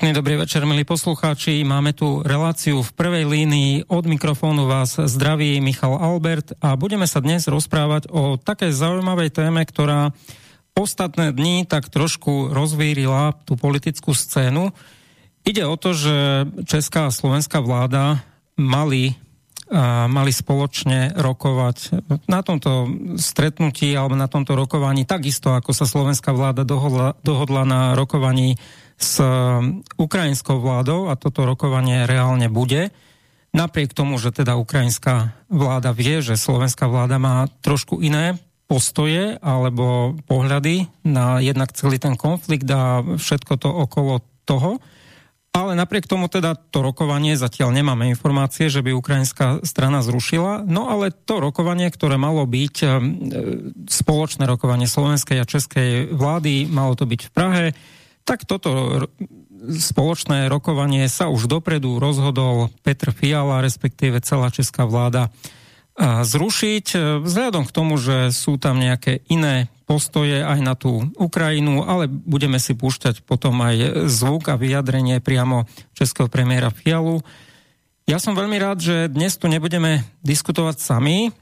Pekný dobrý večer, milí poslucháči. Máme tu reláciu v prvej línii. Od mikrofónu vás zdraví Michal Albert a budeme sa dnes rozprávať o také zaujímavej téme, ktorá ostatné dní tak trošku rozvírila tú politickú scénu. Ide o to, že česká a slovenská vláda mali mali spoločne rokovať na tomto stretnutí alebo na tomto rokovaní, takisto ako sa slovenská vláda dohodla, dohodla na rokovaní s um, ukrajinskou vládou a toto rokovanie reálne bude. Napriek tomu, že teda ukrajinská vláda vie, že slovenská vláda má trošku iné postoje alebo pohľady na jednak celý ten konflikt a všetko to okolo toho. Ale napriek tomu teda to rokovanie, zatiaľ nemáme informácie, že by ukrajinská strana zrušila, no ale to rokovanie, ktoré malo byť um, spoločné rokovanie slovenskej a českej vlády, malo to byť v Prahe, tak toto spoločné rokovanie sa už dopredu rozhodol Petr Fiala, respektíve celá česká vláda zrušiť, vzhľadom k tomu, že sú tam nejaké iné postoje aj na tú Ukrajinu, ale budeme si púšťať potom aj zvuk a vyjadrenie priamo českého premiéra Fialu. Ja som veľmi rád, že dnes tu nebudeme diskutovať sami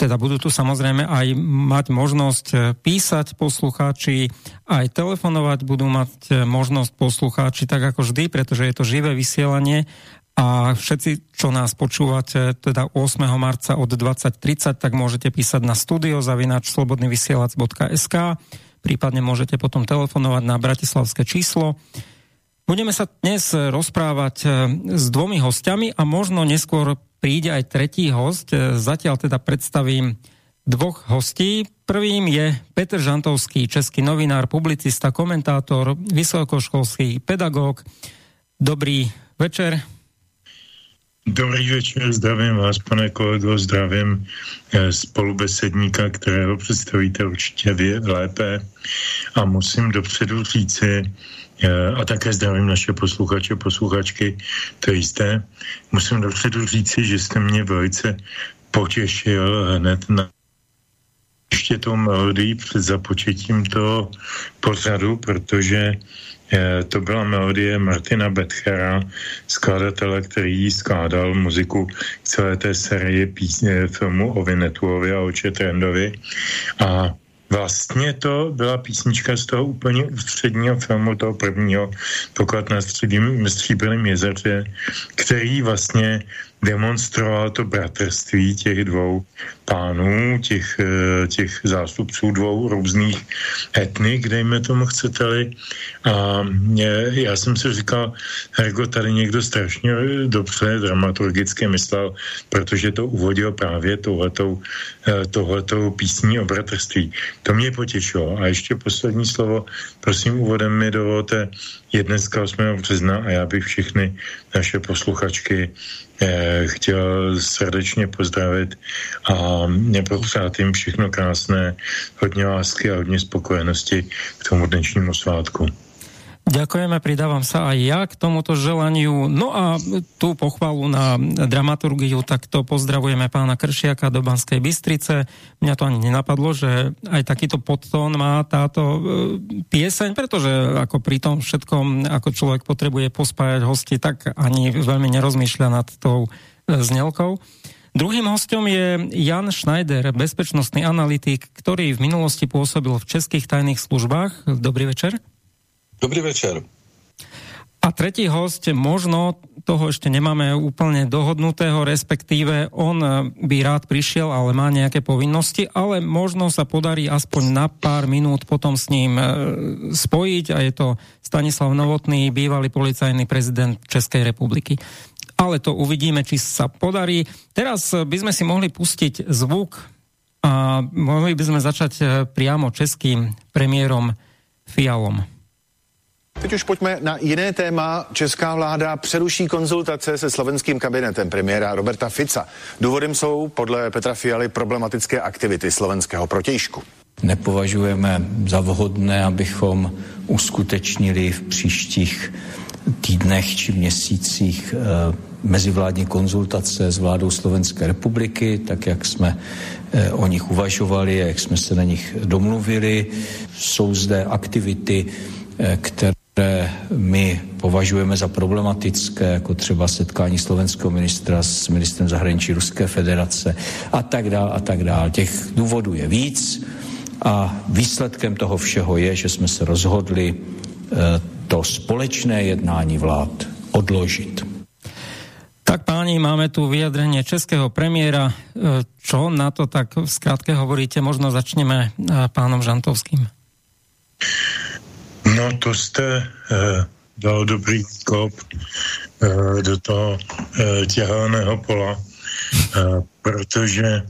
teda budú tu samozrejme aj mať možnosť e, písať poslucháči, aj telefonovať budú mať e, možnosť poslucháči, tak ako vždy, pretože je to živé vysielanie a všetci, čo nás počúvate teda 8. marca od 20.30, tak môžete písať na studio zavinač slobodnyvysielac.sk prípadne môžete potom telefonovať na bratislavské číslo. Budeme sa dnes rozprávať e, s dvomi hostiami a možno neskôr príde aj tretí host. E, zatiaľ teda predstavím dvoch hostí. Prvým je Petr Žantovský, český novinár, publicista, komentátor, vysokoškolský pedagóg. Dobrý večer. Dobrý večer, zdravím vás, pane kolego, zdravím e, spolubesedníka, kterého představíte určitě vy lépe. A musím dopředu říci, a také zdravím naše posluchače, posluchačky, to jisté. Musím dopředu říci, že jste mě velice potěšil hned na ještě tou melodii před započetím toho pořadu, protože eh, to byla melodie Martina Betchera, skladatele, který skládal muziku celé té série písně filmu o Vinetuovi a o Četrendovi. A Vlastně to byla písnička z toho úplně ústředního filmu, toho prvního, poklad na stříbrném jezeře, který vlastně demonstroval to bratrství těch dvou pánů, těch, eh, těch zástupců dvou různých etnik, dejme tomu chcete-li. A já jsem si říkal, Hergo, tady někdo strašně dobře dramaturgicky myslel, protože to uvodil právě tohletou, eh, tohletou písní o bratrství. To mě potěšilo. A ještě poslední slovo, prosím, úvodem mi dovolte, je dneska 8. března a já bych všechny naše posluchačky eh, chtěl srdečně pozdravit a nepopřát jim všechno krásné, hodně lásky a hodně spokojenosti k tomu dnešnímu svátku. Ďakujeme, pridávam sa aj ja k tomuto želaniu. No a tú pochvalu na dramaturgiu, tak to pozdravujeme pána Kršiaka do Banskej Bystrice. Mňa to ani nenapadlo, že aj takýto podtón má táto e, pieseň, pretože ako pri tom všetkom, ako človek potrebuje pospájať hosti, tak ani veľmi nerozmýšľa nad tou e, znelkou. Druhým hostom je Jan Schneider, bezpečnostný analytik, ktorý v minulosti pôsobil v českých tajných službách. Dobrý večer. Dobrý večer. A tretí host, možno toho ešte nemáme úplne dohodnutého, respektíve on by rád prišiel, ale má nejaké povinnosti, ale možno sa podarí aspoň na pár minút potom s ním e, spojiť a je to Stanislav Novotný, bývalý policajný prezident Českej republiky. Ale to uvidíme, či sa podarí. Teraz by sme si mohli pustiť zvuk a mohli by sme začať priamo českým premiérom Fialom. Teď už pojďme na jiné téma. Česká vláda přeruší konzultace se slovenským kabinetem premiéra Roberta Fica. Důvodem jsou podle Petra Fialy problematické aktivity slovenského protějšku. Nepovažujeme za vhodné, abychom uskutečnili v příštích týdnech či měsících e, mezivládní konzultace s vládou Slovenské republiky, tak jak jsme e, o nich uvažovali, jak jsme se na nich domluvili. Jsou zde aktivity, e, které které my považujeme za problematické, jako třeba setkání slovenského ministra s ministrem zahraničí Ruské federace a tak dál a tak dál. Těch důvodů je víc a výsledkem toho všeho je, že jsme se rozhodli eh, to společné jednání vlád odložit. Tak páni, máme tu vyjadrenie českého premiéra. Eh, čo na to tak v skratke hovoríte? Možno začneme eh, pánom Žantovským. No to jste eh, dal dobrý skop eh, do toho eh, těhelného pola, eh, protože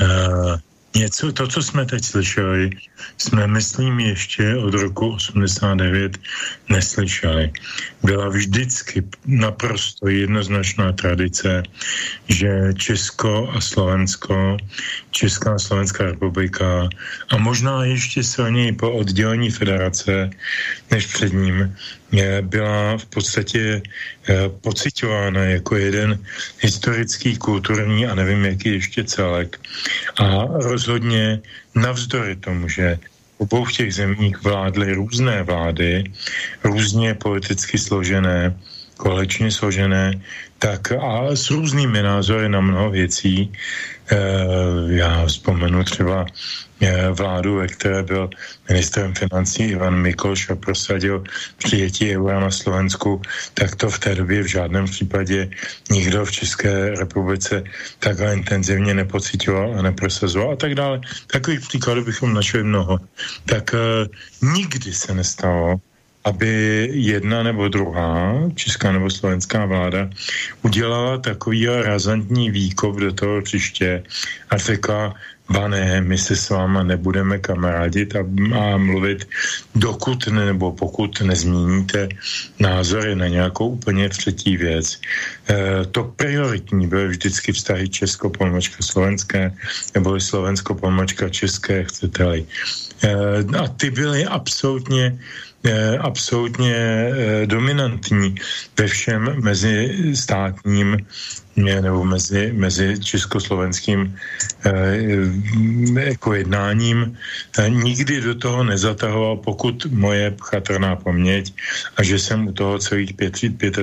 eh, něco, to, co jsme teď slyšeli, jsme, myslím, ještě od roku 89 neslyšeli. Byla vždycky naprosto jednoznačná tradice, že Česko a Slovensko, Česká a Slovenská republika a možná ještě silněji po oddělení federace než před ním, byla v podstatě eh, pocitována jako jeden historický, kulturní a nevím, jaký ještě celek. A rozhodně navzdory tomu, že obou v těch zemích vládly různé vlády, různě politicky složené, kolečně složené, tak a s různými názory na mnoho věcí. E, já vzpomenu třeba Eh, vládu, ve které byl ministrem financí Ivan Mikloš a prosadil přijetí eura na Slovensku, tak to v té době v žádném případě nikdo v České republice takhle intenzivně nepocitoval a neprosazoval a tak dále. Takových příkladů bychom našli mnoho. Tak uh, nikdy se nestalo, aby jedna nebo druhá, česká nebo slovenská vláda, udělala takový razantní výkop do toho příště a řekla, ne, my se s váma nebudeme kamarádit a, a mluvit, dokud ne, nebo pokud nezměníte názory na nějakou úplně třetí věc. E, to prioritní byly vždycky vztahy Česko-Polmočka slovenské nebo Slovensko-Polmočka české, chcete-li. E, a ty byly absolutně absolutně e, dominantní ve všem mezi státním nebo mezi, mezi československým eh, jako jednáním. Eh, nikdy do toho nezatahoval, pokud moje chatrná paměť a že jsem u toho celých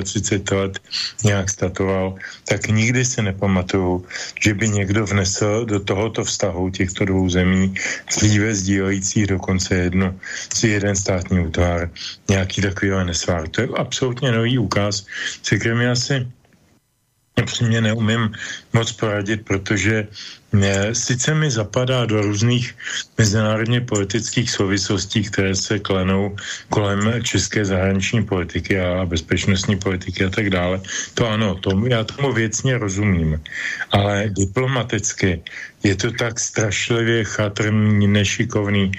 35 let nějak statoval, tak nikdy se nepamatuju, že by někdo vnesl do tohoto vztahu těchto dvou zemí dříve sdílející dokonce jedno, si jeden státní útvar, nějaký takový nesvár. To je absolutně nový úkaz, se kterým já si upřímně neumím moc poradit, protože sice mi zapadá do různých mezinárodně politických souvislostí, které se klenou kolem české zahraniční politiky a bezpečnostní politiky a tak dále. To ano, tomu, já tomu věcně rozumím, ale diplomaticky je to tak strašlivě chatrný, nešikovný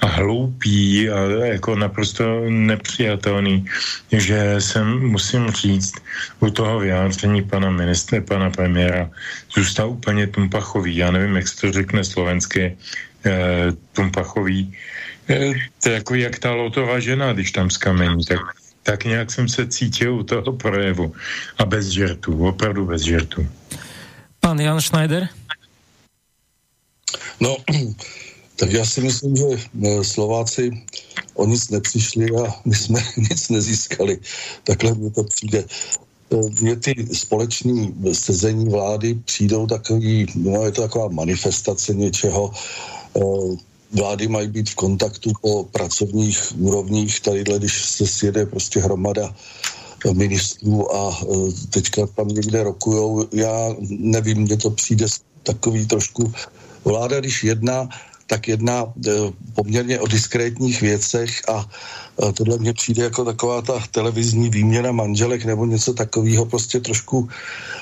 a hloupý a jako naprosto nepřijatelný, že jsem, musím říct, u toho vyjádření pana ministra, pana premiéra, zůstal úplně tumpachový. Já nevím, jak se to řekne slovensky, eh, tumpachový. Eh, to je jako jak ta lotová žena, když tam skamení, tak, tak nějak jsem se cítil u toho projevu. A bez žertu, opravdu bez žertu. Pan Jan Schneider? No, tak já si myslím, že eh, Slováci o nic nepřišli a my jsme nic nezískali. Takhle mi to přijde. Eh, mě ty společné sezení vlády přijdou takový, no je to taková manifestace něčeho. Eh, vlády mají být v kontaktu po pracovních úrovních, tadyhle, když se sjede prostě hromada ministrů a teďka tam někde rokujou. Já nevím, mně to přijde takový trošku Vláda, když jedná, tak jedná e, poměrně o diskrétních věcech a e, tohle mně přijde jako taková ta televizní výměna manželek nebo něco takového prostě trošku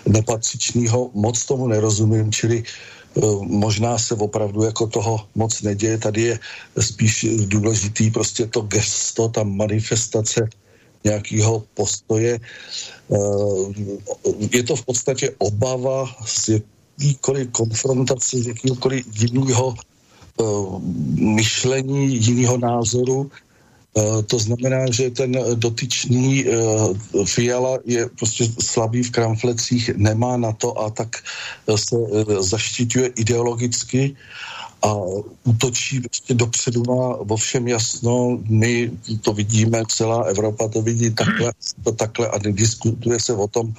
nepatřičného. Moc tomu nerozumím, čili e, možná se opravdu jako toho moc neděje. Tady je spíš důležitý prostě to gesto, ta manifestace nějakého postoje. Je to v podstatě obava z jakýkoliv konfrontaci, z jakýkoliv jiného myšlení, jiného názoru. Uh, to znamená, že ten dotyčný uh, Fiala je prostě slabý v kramflecích, nemá na to a tak se zaštiťuje ideologicky a útočí prostě dopředu má vo všem jasno. My to vidíme, celá Evropa to vidí takhle, to takhle a nediskutuje se o tom,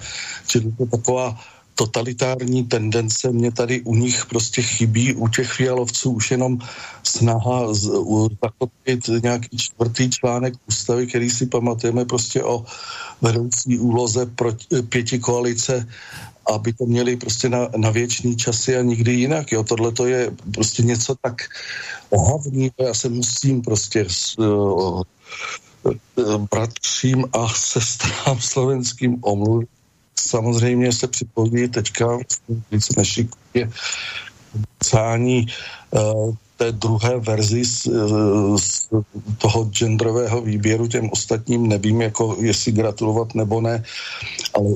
že to je taková totalitární tendence mě tady u nich prostě chybí, u těch fialovců už jenom snaha zakotvit nějaký čtvrtý článek ústavy, který si pamatujeme prostě o vedoucí úloze proti, pěti koalice aby to měli prostě na, na věčný časy a nikdy jinak. Jo. Tohle to je prostě něco tak ohavný, já se musím prostě s uh, bratřím a sestrám slovenským omluvit. Samozřejmě se připojí teďka více nešikuje psání uh, té druhé verzi z, z toho genderového výběru těm ostatním. Nevím, jako jestli gratulovat nebo ne, ale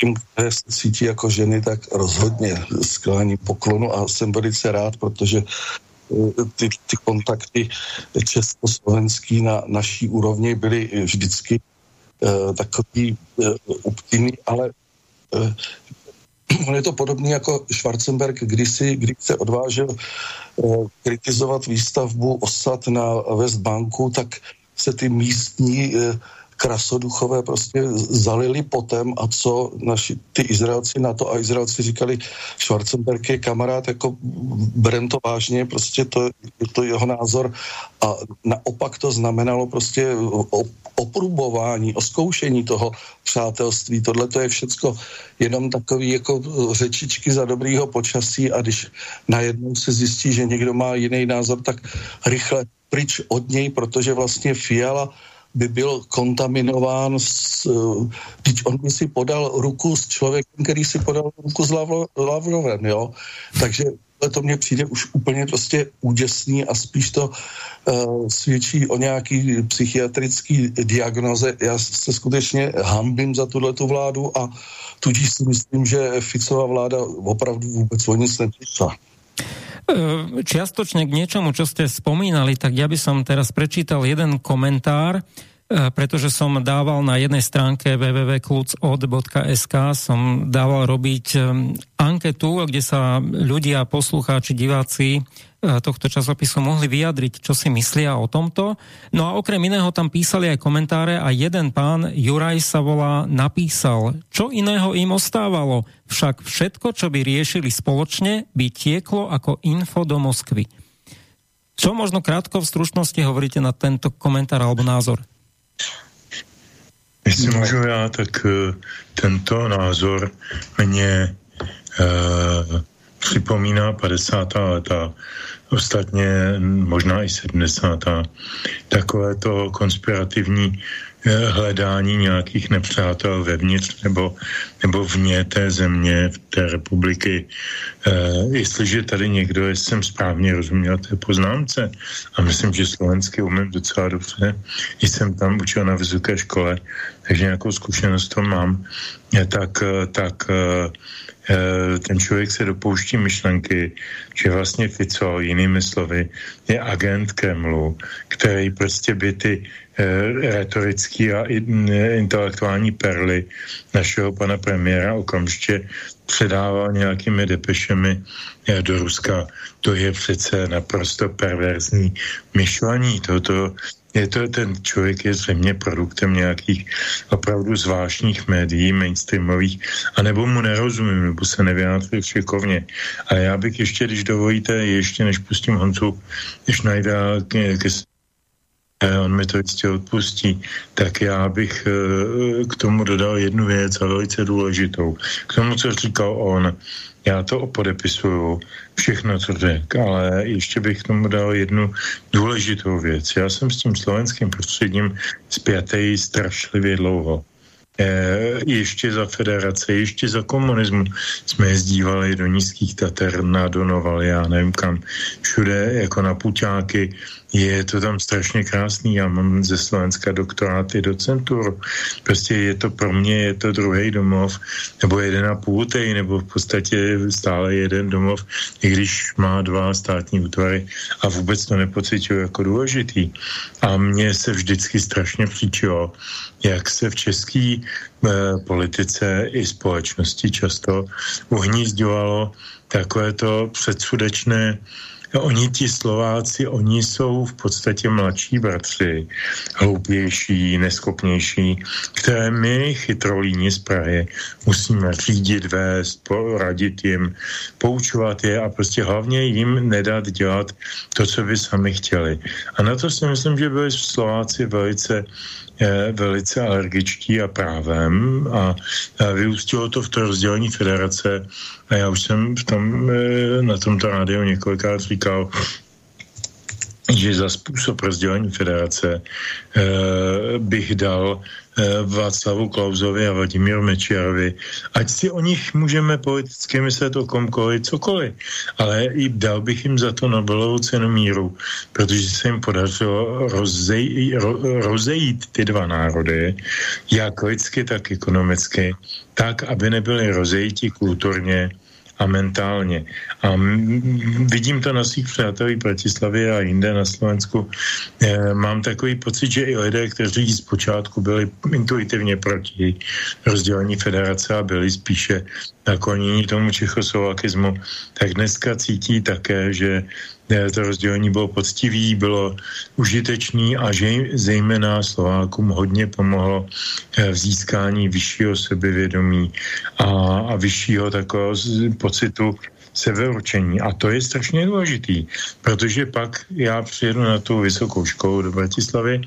tím, které se cítí jako ženy, tak rozhodně sklání poklonu a jsem velice rád, protože eh, ty, ty kontakty československý na naší úrovni byly vždycky uh, takový uh, uptyný, ale on je to podobný jako Schwarzenberg kdysi, když se odvážil uh, kritizovat výstavbu osad na Westbanku, tak se ty místní uh, krasoduchové prostě zalili potem a co naši, ty Izraelci na to a Izraelci říkali, Schwarzenberg je kamarád, jako berem to vážně, prostě to je to jeho názor a naopak to znamenalo prostě oprubování, oskoušení toho přátelství. Tohle to je všecko jenom takový jako řečičky za dobrýho počasí a když najednou se zjistí, že někdo má jiný názor, tak rychle pryč od něj, protože vlastně Fiala by byl kontaminován s, když on by si podal ruku s člověkem, který si podal ruku s Lavrovem, jo. Takže to mně přijde už úplně prostě úděsný a spíš to uh, svědčí o nějaký psychiatrický diagnoze. Já se skutečně hambím za tuhle tu vládu a tudíž si myslím, že Ficová vláda opravdu vůbec o nic nepřišla. E, čiastočne k niečomu, čo ste spomínali, tak ja by som teraz prečítal jeden komentár, e, pretože som dával na jednej stránke www.klucod.sk som dával robiť e, anketu, kde sa ľudia, poslucháči, diváci tohto časopisu mohli vyjadriť, čo si myslia o tomto. No a okrem iného tam písali aj komentáre a jeden pán, Juraj sa volá, napísal, čo iného im ostávalo, však všetko, čo by riešili spoločne, by tieklo ako info do Moskvy. Čo možno krátko v stručnosti hovoríte na tento komentár alebo názor? Jestli můžu já, tak uh, tento názor mě uh, připomíná 50. leta ostatně možná i 70. Takové to konspirativní eh, hledání nějakých nepřátel vevnitř nebo, nebo vně té země, v té republiky. E, jestliže tady někdo, jestli jsem správně rozuměl té poznámce, a myslím, že slovensky umím docela dobře, jsem tam učil na vysoké škole, takže nějakou zkušenost to mám, tak, tak Eh, ten člověk se dopouští myšlenky, že vlastně Fico, jinými slovy, je agent Kremlu, který prostě by ty eh, retorický a intelektuální perly našeho pana premiéra okamžitě předával nějakými depešemi eh, do Ruska. To je přece naprosto perverzní myšlení. Toto je to, ten člověk je zřejmě produktem nějakých opravdu zvláštních médií, mainstreamových, anebo mu nerozumím, nebo se nevyjádřil šikovně. A já bych ještě, když dovolíte, ještě než pustím Honcu, když najde ke, ke on mi to jistě odpustí, tak já bych eh, k tomu dodal jednu věc a velice důležitou. K tomu, co říkal on, já to podepisuju, všechno, co řekl, ale ještě bych k tomu dal jednu důležitou věc. Já jsem s tím slovenským prostředím zpětej strašlivě dlouho. E, ještě za federace, ještě za komunismu. Jsme jezdívali do nízkých Tater, na Donoval, já nevím kam, všude jako na puťáky, je to tam strašně krásný, já mám ze Slovenska doktoráty docenturu, prostě je to pro mě, je to druhý domov, nebo jeden a půl tej, nebo v podstatě stále jeden domov, i když má dva státní útvary a vůbec to nepocituju jako důležitý. A mně se vždycky strašně příčilo, jak se v české eh, politice i společnosti často uhnízdovalo takové to předsudečné oni ti Slováci, oni jsou v podstatě mladší bratři, hloupější, neschopnější, které my, chytrolíni z Prahy, musíme řídit, vést, poradit jim, poučovat je a prostě hlavně jim nedat dělat to, co by sami chtěli. A na to si myslím, že byli Slováci velice velice alergičtí a právem a, vyústilo to v to rozdělení federace a já už jsem v tom, e, na tomto rádiu několikrát říkal, že za způsob rozdělení federace eh, bych dal Václavu Klauzovi a Vladimíru Mečiarovi, ať si o nich můžeme politicky myslet o komkoliv, cokoliv, ale i dal bych jim za to Nobelovu cenu míru, protože se jim podařilo rozej, ro, rozejít ty dva národy, jak lidsky, tak ekonomicky, tak, aby nebyly rozejiti kulturně, a mentálně. A vidím to na svých přátelích Bratislavě a jinde na Slovensku. E, mám takový pocit, že i lidé, kteří zpočátku byli intuitivně proti rozdělení federace a byli spíše naklonění tomu čechoslovakismu, tak dneska cítí také, že to rozdělení bylo poctivý, bylo užitečný a že zejména Slovákům hodně pomohlo eh, v získání vyššího sebevědomí a, a vyššího takového pocitu sebeurčení. A to je strašně důležitý, protože pak já přijedu na tu vysokou školu do Bratislavy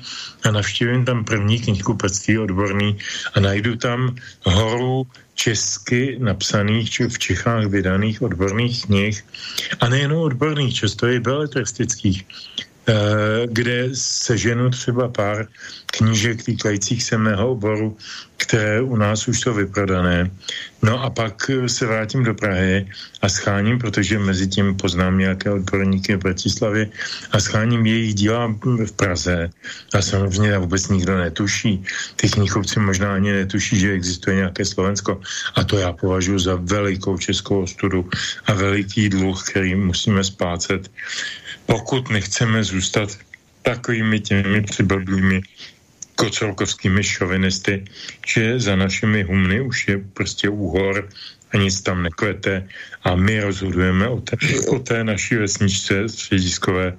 a navštívím tam první knihkupectví odborný a najdu tam horu česky napsaných, či v Čechách vydaných odborných knih, a nejen odborných, často i beletristických, kde seženu třeba pár knížek týkajících se mého oboru, které u nás už jsou vyprodané. No a pak se vrátím do Prahy a scháním, protože mezi tím poznám nějaké odborníky v Bratislavě a scháním jejich díla v Praze. A samozřejmě vůbec nikdo netuší. Ty knihovci možná ani netuší, že existuje nějaké Slovensko. A to já považuji za velikou českou ostudu a veliký dluh, který musíme spácet, pokud nechceme zůstat takovými těmi přiblblými kocelkovskými šovinisty, že za našimi humny už je prostě úhor a nic tam nekvete a my rozhodujeme o té, o té naší vesničce střediskové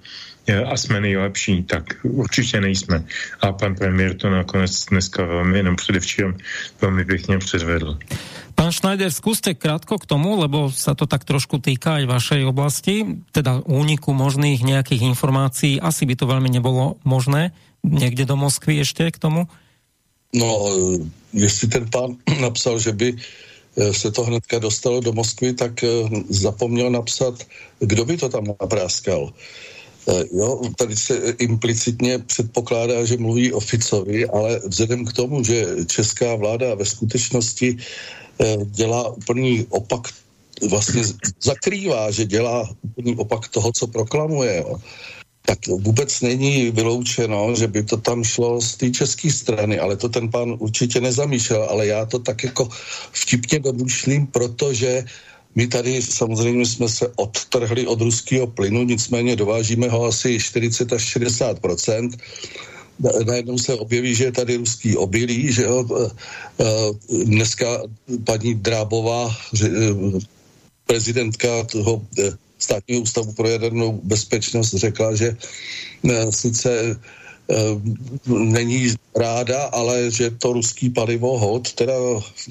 a jsme nejlepší, tak určitě nejsme. A pan premiér to nakonec dneska velmi, jenom předevčírem, velmi pěkně předvedl. Pán Schneider, skúste krátko k tomu, lebo sa to tak trošku týka aj vašej oblasti, teda úniku možných nejakých informácií. Asi by to veľmi nebolo možné někde do Moskvy ještě k tomu? No, jestli ten pán napsal, že by eh, se to hnedka dostalo do Moskvy, tak eh, zapomněl napsat, kdo by to tam napráskal. Jo, tady se implicitně předpokládá, že mluví o Ficovi, ale vzhledem k tomu, že česká vláda ve skutečnosti dělá úplný opak, vlastně zakrývá, že dělá úplný opak toho, co proklamuje. Jo tak vůbec není vyloučeno, že by to tam šlo z té české strany, ale to ten pán určitě nezamýšlel, ale já to tak jako vtipně domýšlím, protože my tady samozřejmě jsme se odtrhli od ruského plynu, nicméně dovážíme ho asi 40 až 60 najednou se objeví, že je tady ruský obilí, že jo. E, e, dneska paní Drábová, prezidentka toho státního ústavu pro jadernou bezpečnost řekla, že eh, sice eh, není ráda, ale že to ruský palivo hod teda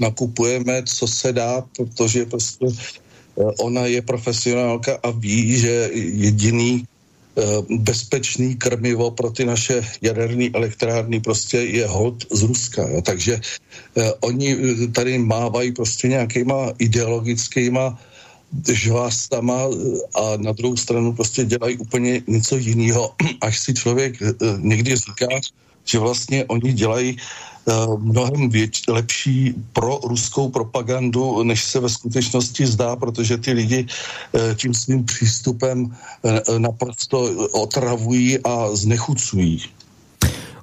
nakupujeme, co se dá, protože prostě eh, ona je profesionálka a ví, že jediný bezpečný krmivo pro ty naše jaderné elektrárny prostě je hod z Ruska. Jo. Takže eh, oni tady mávají prostě nějakýma ideologickýma žvástama a na druhou stranu prostě dělají úplně něco jiného, až si člověk eh, někdy říká, že vlastně oni dělají mnohem věč, lepší pro ruskou propagandu, než se ve skutečnosti zdá, protože ty lidi uh, tím svým přístupem uh, naprosto otravují a znechucují.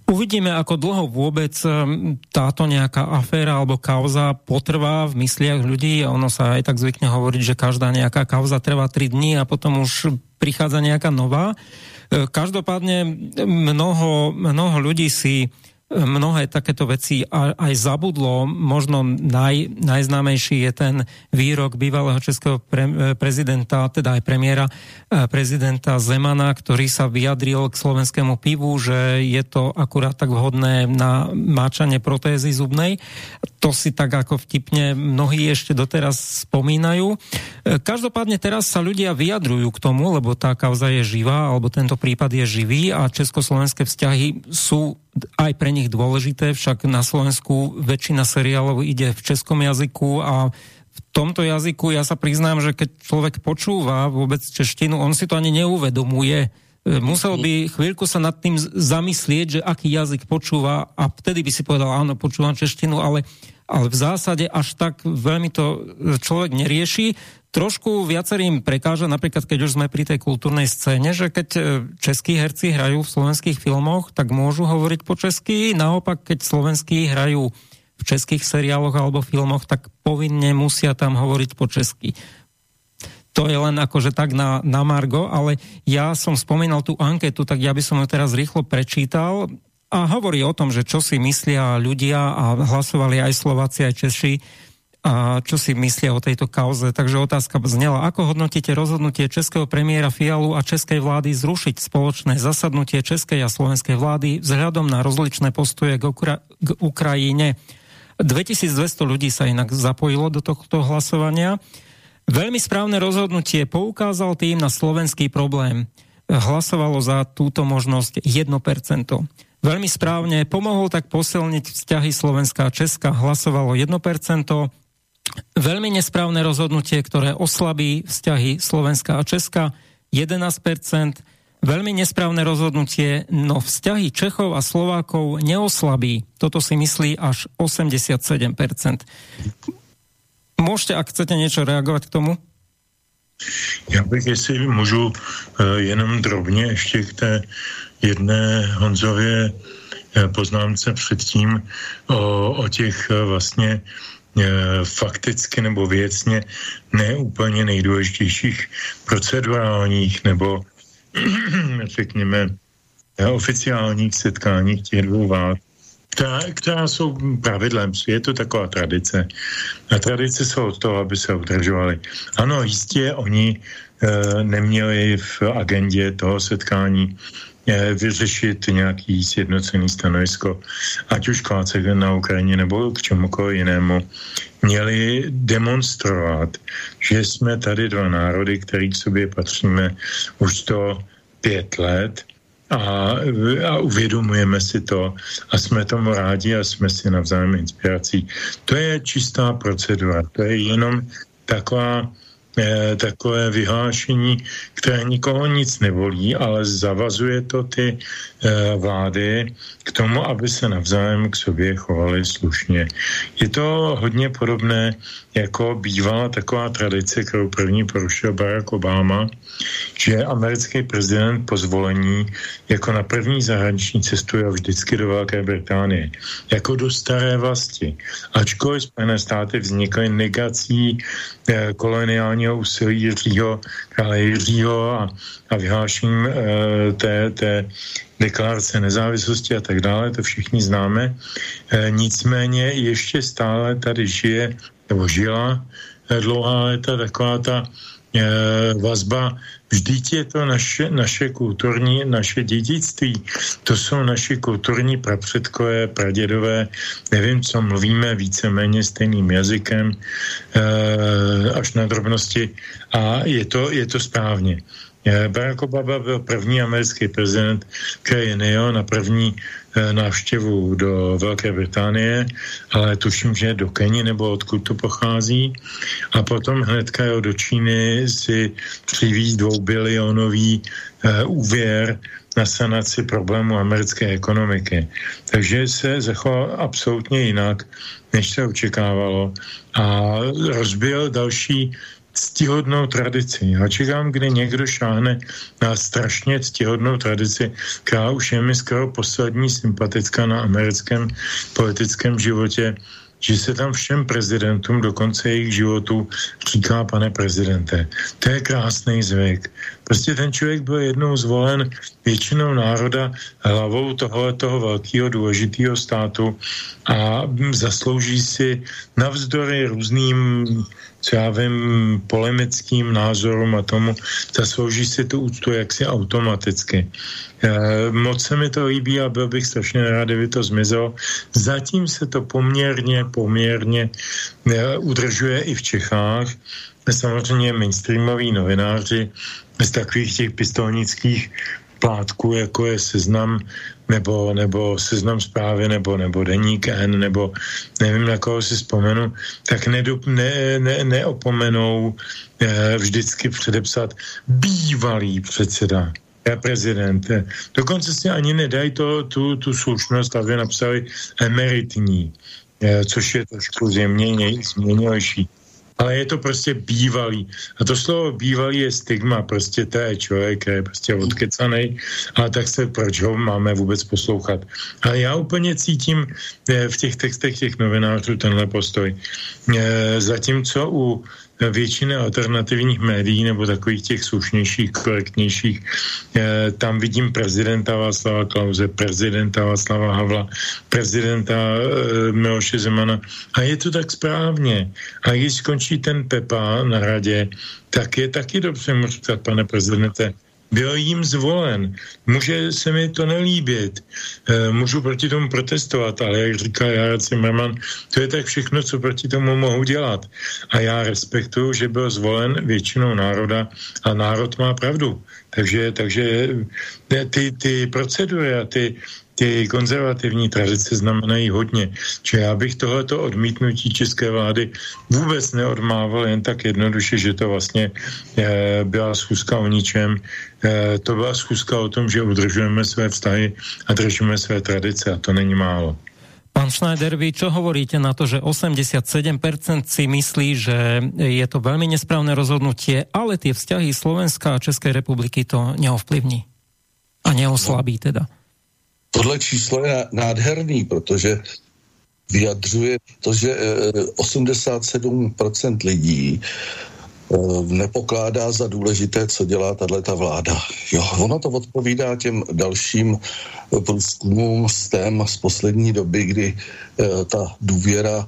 Uvidíme, ako dlho vôbec ehm, táto nejaká aféra alebo kauza potrvá v mysliach ľudí. Ono sa aj tak zvykne hovoriť, že každá nejaká kauza trvá 3 dní a potom už prichádza nejaká nová. Každopádne mnoho, mnoho ľudí si mnohé takéto veci aj zabudlo. Možno naj, najznámejší je ten výrok bývalého českého pre, prezidenta, teda aj premiéra prezidenta Zemana, ktorý sa vyjadril k slovenskému pivu, že je to akurát tak vhodné na máčanie protézy zubnej. To si tak ako vtipne mnohí ešte doteraz spomínajú. Každopádne teraz sa ľudia vyjadrujú k tomu, lebo tá kauza je živá, alebo tento prípad je živý a československé vzťahy sú aj pre nich dôležité, však na Slovensku väčšina seriálov ide v českom jazyku a v tomto jazyku ja sa priznám, že keď človek počúva vôbec češtinu, on si to ani neuvedomuje. Musel by chvíľku sa nad tým zamyslieť, že aký jazyk počúva a vtedy by si povedal, áno, počúvam češtinu, ale, ale v zásade až tak veľmi to človek nerieši trošku viacerým prekáža, napríklad keď už sme pri tej kultúrnej scéne, že keď e, českí herci hrajú v slovenských filmoch, tak môžu hovoriť po česky, naopak keď slovenskí hrajú v českých seriáloch alebo filmoch, tak povinne musia tam hovoriť po česky. To je len akože tak na, na Margo, ale ja som spomínal tú anketu, tak ja by som ju teraz rýchlo prečítal. A hovorí o tom, že čo si myslia ľudia a hlasovali aj Slováci, aj Češi a čo si myslia o tejto kauze. Takže otázka znela, ako hodnotíte rozhodnutie českého premiéra Fialu a českej vlády zrušiť spoločné zasadnutie českej a slovenskej vlády vzhľadom na rozličné postoje k, Ukra- k Ukrajine. 2200 ľudí sa inak zapojilo do tohto hlasovania. Veľmi správne rozhodnutie poukázal tým na slovenský problém. Hlasovalo za túto možnosť 1%. Veľmi správne pomohol tak posilniť vzťahy Slovenska a Česka. Hlasovalo 1%. Veľmi nesprávne rozhodnutie, ktoré oslabí vzťahy Slovenska a Česka, 11%. Veľmi nesprávne rozhodnutie, no vzťahy Čechov a Slovákov neoslabí. Toto si myslí až 87%. Môžete, ak chcete niečo reagovať k tomu? Já bych, jestli můžu, eh, jenom drobně ještě k té jedné Honzově eh, poznámce předtím o, o těch eh, vlastně fakticky nebo věcně neúplně nejdůležitějších procedurálních nebo řekněme oficiálních setkáních těch dvou vlád, která, která jsou pravidlem. Je to taková tradice. A tradice jsou od toho, aby se udržovali. Ano, jistě oni e, neměli v agendě toho setkání vyřešit nějaký sjednocený stanovisko, ať už k na Ukrajině nebo k čemukoliv jinému, měli demonstrovat, že jsme tady dva národy, který k sobě patříme už to pět let a, a uvědomujeme si to a jsme tomu rádi a jsme si navzájem inspirací. To je čistá procedura, to je jenom taková Eh, takové vyhlášení, které nikoho nic nevolí, ale zavazuje to ty eh, vlády k tomu, aby se navzájem k sobě chovali slušně. Je to hodně podobné, jako bývala taková tradice, kterou první porušil Barack Obama, že americký prezident po zvolení jako na první zahraniční cestu je vždycky do Velké Británie, jako do staré vlasti. Ačkoliv Spojené státy vznikaly negací eh, koloniálního úsilí Jiřího, krále Jiřího a, a vyhlášením eh, té, té deklarace nezávislosti a tak dále, to všichni známe. Eh, nicméně ještě stále tady žije, nebo žila eh, dlouhá léta taková ta vazba. Vždyť je to naše, naše kulturní, naše dědictví. To jsou naši kulturní prapředkové, pradědové, nevím, co mluvíme víceméně stejným jazykem, eh, až na drobnosti. A je to, je to správně. Eh, Barack Obama byl první americký prezident, který nejel na první Eh, návštěvu do Velké Británie, ale tuším, že do Keni nebo odkud to pochází. A potom hnedka jel do Číny si přivízt dvoubilionový uh, úvěr na sanaci problému americké ekonomiky. Takže se zachoval absolutně jinak, než se očekávalo a rozbil další ctihodnou tradici. Já čekám, kdy někdo šáhne na strašně ctihodnou tradici, která už je mi skoro poslední sympatická na americkém politickém životě, že se tam všem prezidentům do konce jejich životů říká, pane prezidente, to je krásný zvyk. Prostě ten člověk byl jednou zvolen většinou národa hlavou tohle toho velkého důležitého státu a zaslouží si navzdory různým co já vím, polemickým názorům a tomu, zaslouží si tu úctu jaksi automaticky. E, moc se mi to líbí a byl bych strašně rád, kdyby to zmizelo. Zatím se to poměrně, poměrně e, udržuje i v Čechách. Samozřejmě mainstreamoví novináři z takových těch pistolnických plátků, jako je seznam nebo, nebo seznam zprávy, nebo, nebo deník N, nebo nevím, na koho si vzpomenu, tak nedup, ne, ne, neopomenou eh, vždycky předepsat bývalý předseda prezident. Dokonce si ani nedají to, tu, tu slušnost, aby napsali emeritní, eh, což je trošku změnější ale je to prostě bývalý. A to slovo bývalý je stigma, prostě to je člověk, je prostě odkecaný, a tak se proč ho máme vůbec poslouchat. Ale já úplně cítím eh, v těch textech těch novinářů tenhle postoj. Eh, zatímco u většina alternativních médií nebo takových těch slušnějších, korektnějších. Eh, tam vidím prezidenta Václava Klauze, prezidenta Václava Havla, prezidenta eh, Miloše Zemana. A je to tak správně. A když skončí ten Pepa na radě, tak je taky dobře mu říkat, pane prezidente, byl jim zvolen. Může se mi to nelíbit, e, můžu proti tomu protestovat, ale jak říká Jarek Zimmerman, to je tak všechno, co proti tomu mohu dělat. A já respektuju, že byl zvolen většinou národa a národ má pravdu. Takže, takže eh, ty, ty procedury a ty, ty konzervativní tradice znamenají hodně. Že já bych tohleto odmítnutí české vlády vůbec neodmával jen tak jednoduše, že to vlastně e, byla schůzka o ničem. E, to byla schůzka o tom, že udržujeme své vztahy a držíme své tradice a to není málo. Pán Schneider, vy čo hovoríte na to, že 87% si myslí, že je to veľmi nesprávne rozhodnutie, ale tie vzťahy Slovenska a Českej republiky to neovplyvní a neoslabí teda? Tohle číslo je nádherný, protože vyjadřuje to, že 87% eh, lidí eh, nepokládá za důležité, co dělá tato vláda. Jo, ono to odpovídá těm dalším eh, průzkumům z tém z poslední doby, kdy ta důvěra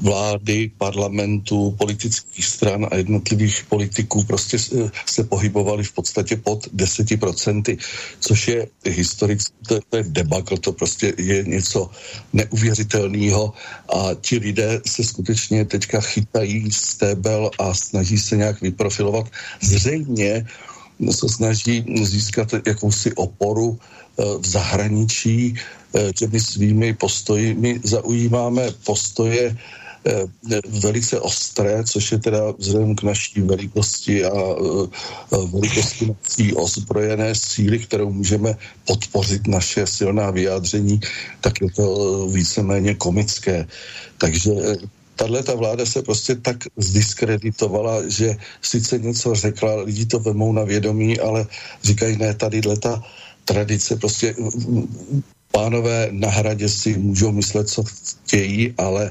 vlády, parlamentu, politických stran a jednotlivých politiků prostě eh, se pohybovali v podstatě pod 10%, což je historicky, to, to je debakl, to prostě je něco neuvěřitelného a ti lidé se skutečně teďka chytají z tébel a snaží se nějak vyprofilovat. Zřejmě se snaží získat jakousi oporu eh, v zahraničí, těmi eh, svými postoji. My zaujímáme postoje eh, velice ostré, což je teda vzhledem k naší velikosti a velikosti naší ozbrojené síly, kterou můžeme podpořit naše silná vyjádření, tak je to víceméně komické. Takže tahle ta vláda se prostě tak zdiskreditovala, že sice něco řekla, lidi to vemou na vědomí, ale říkají, ne, tady ta tradice prostě pánové na hradě si můžou myslet, co chtějí, ale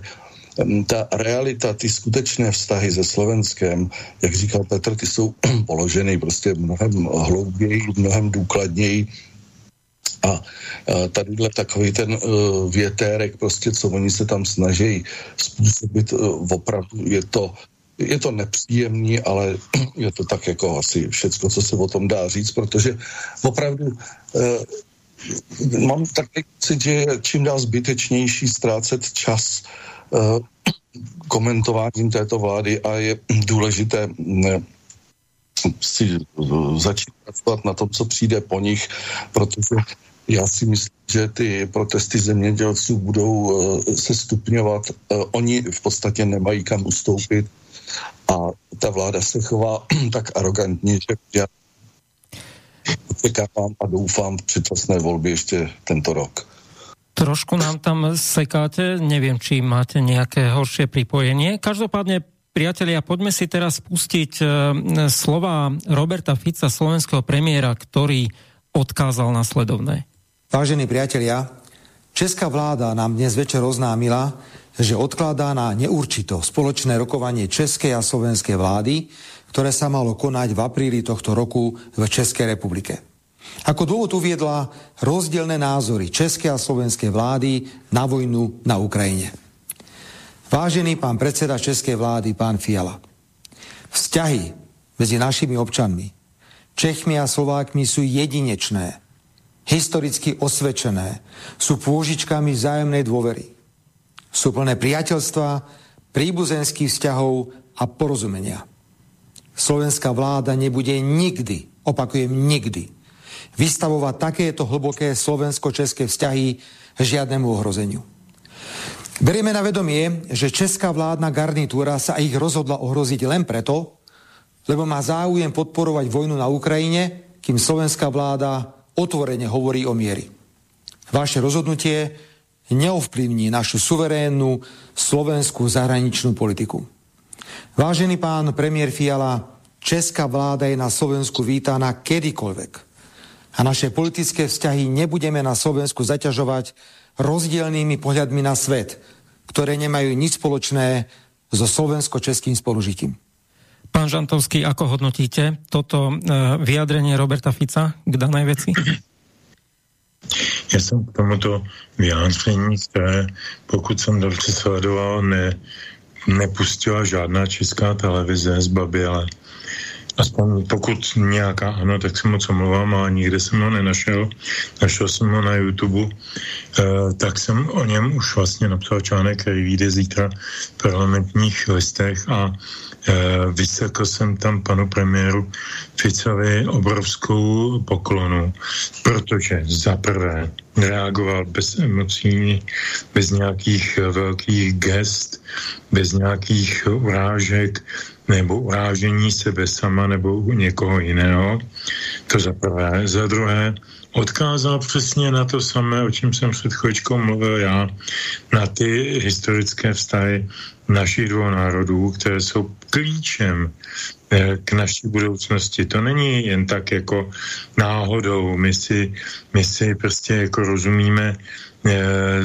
ta realita, ty skutečné vztahy se Slovenskem, jak říkal Petr, ty jsou položeny prostě mnohem hlouběji, mnohem důkladněji. A tadyhle takový ten uh, větérek, prostě co oni se tam snaží způsobit, uh, opravdu je to je to nepříjemný, ale je to tak jako asi všecko, co se o tom dá říct, protože opravdu uh, mám takový pocit, že je čím dál zbytečnější ztrácet čas uh, komentováním této vlády a je důležité ne, si začít pracovat na tom, co přijde po nich, protože já si myslím, že ty protesty zemědělců budou uh, se stupňovat. Uh, oni v podstatě nemají kam ustoupit a ta vláda se chová tak arrogantně, že já očekávám a doufám v předčasné volby ještě tento rok. Trošku nám tam sekáte, neviem, či máte nejaké horšie pripojenie. Každopádne, priatelia, poďme si teraz pustiť uh, slova Roberta Fica, slovenského premiéra, ktorý odkázal nasledovné. Vážení priatelia, Česká vláda nám dnes večer oznámila, že odkladá na neurčito spoločné rokovanie Českej a Slovenskej vlády, ktoré sa malo konať v apríli tohto roku v Českej republike. Ako dôvod uviedla rozdielne názory Českej a Slovenskej vlády na vojnu na Ukrajine. Vážený pán predseda Českej vlády, pán Fiala, vzťahy medzi našimi občanmi, Čechmi a Slovákmi sú jedinečné, historicky osvedčené, sú pôžičkami vzájomnej dôvery. Sú plné priateľstva, príbuzenských vzťahov a porozumenia. Slovenská vláda nebude nikdy, opakujem nikdy, vystavovať takéto hlboké slovensko-české vzťahy žiadnemu ohrozeniu. Berieme na vedomie, že česká vládna garnitúra sa ich rozhodla ohroziť len preto, lebo má záujem podporovať vojnu na Ukrajine, kým slovenská vláda otvorene hovorí o miery. Vaše rozhodnutie neovplyvní našu suverénnu slovenskú zahraničnú politiku. Vážený pán premiér Fiala, česká vláda je na Slovensku vítaná kedykoľvek a naše politické vzťahy nebudeme na Slovensku zaťažovať rozdielnými pohľadmi na svet, ktoré nemajú nič spoločné so slovensko-českým spolužitím. Pán Žantovský, ako hodnotíte toto uh, vyjadrenie Roberta Fica k danej veci? Já jsem k tomuto vyjádření, které pokud jsem dobře sledoval, ne, nepustila žádná česká televize, zbaběle. Aspoň pokud nějaká ano, tak se moc omlouvám, ale nikde jsem ho nenašel. Našel jsem ho na YouTube, e, tak jsem o něm už vlastně napsal článek, který vyjde zítra v parlamentních listech a e, vysekl jsem tam panu premiéru Ficovi obrovskou poklonu, protože za prvé reagoval bez emocí, bez nějakých velkých gest, bez nějakých urážek, nebo urážení sebe sama nebo někoho jiného. To za prvé. Za druhé, odkázal přesně na to samé, o čem jsem před chvíličkou mluvil já, na ty historické vztahy našich dvou národů, které jsou klíčem eh, k naší budoucnosti. To není jen tak jako náhodou. My si, my si prostě jako rozumíme, eh,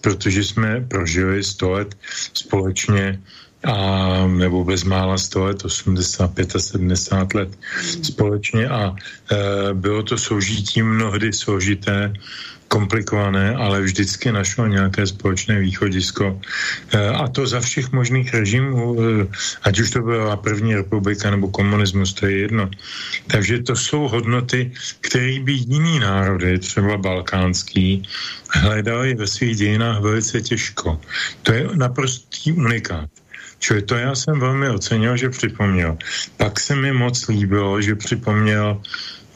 protože jsme prožili sto let společně a nebo bezmála 100 let, 85 a 70 let společně a e, bylo to soužití mnohdy složité, komplikované, ale vždycky našlo nějaké společné východisko. E, a to za všech možných režimů, e, ať už to byla první republika nebo komunismus, to je jedno. Takže to jsou hodnoty, které by jiný národy, třeba balkánský, hledali ve svých dějinách velice těžko. To je naprostý unikát. Čili to já jsem velmi ocenil, že připomněl. Pak se mi moc líbilo, že připomněl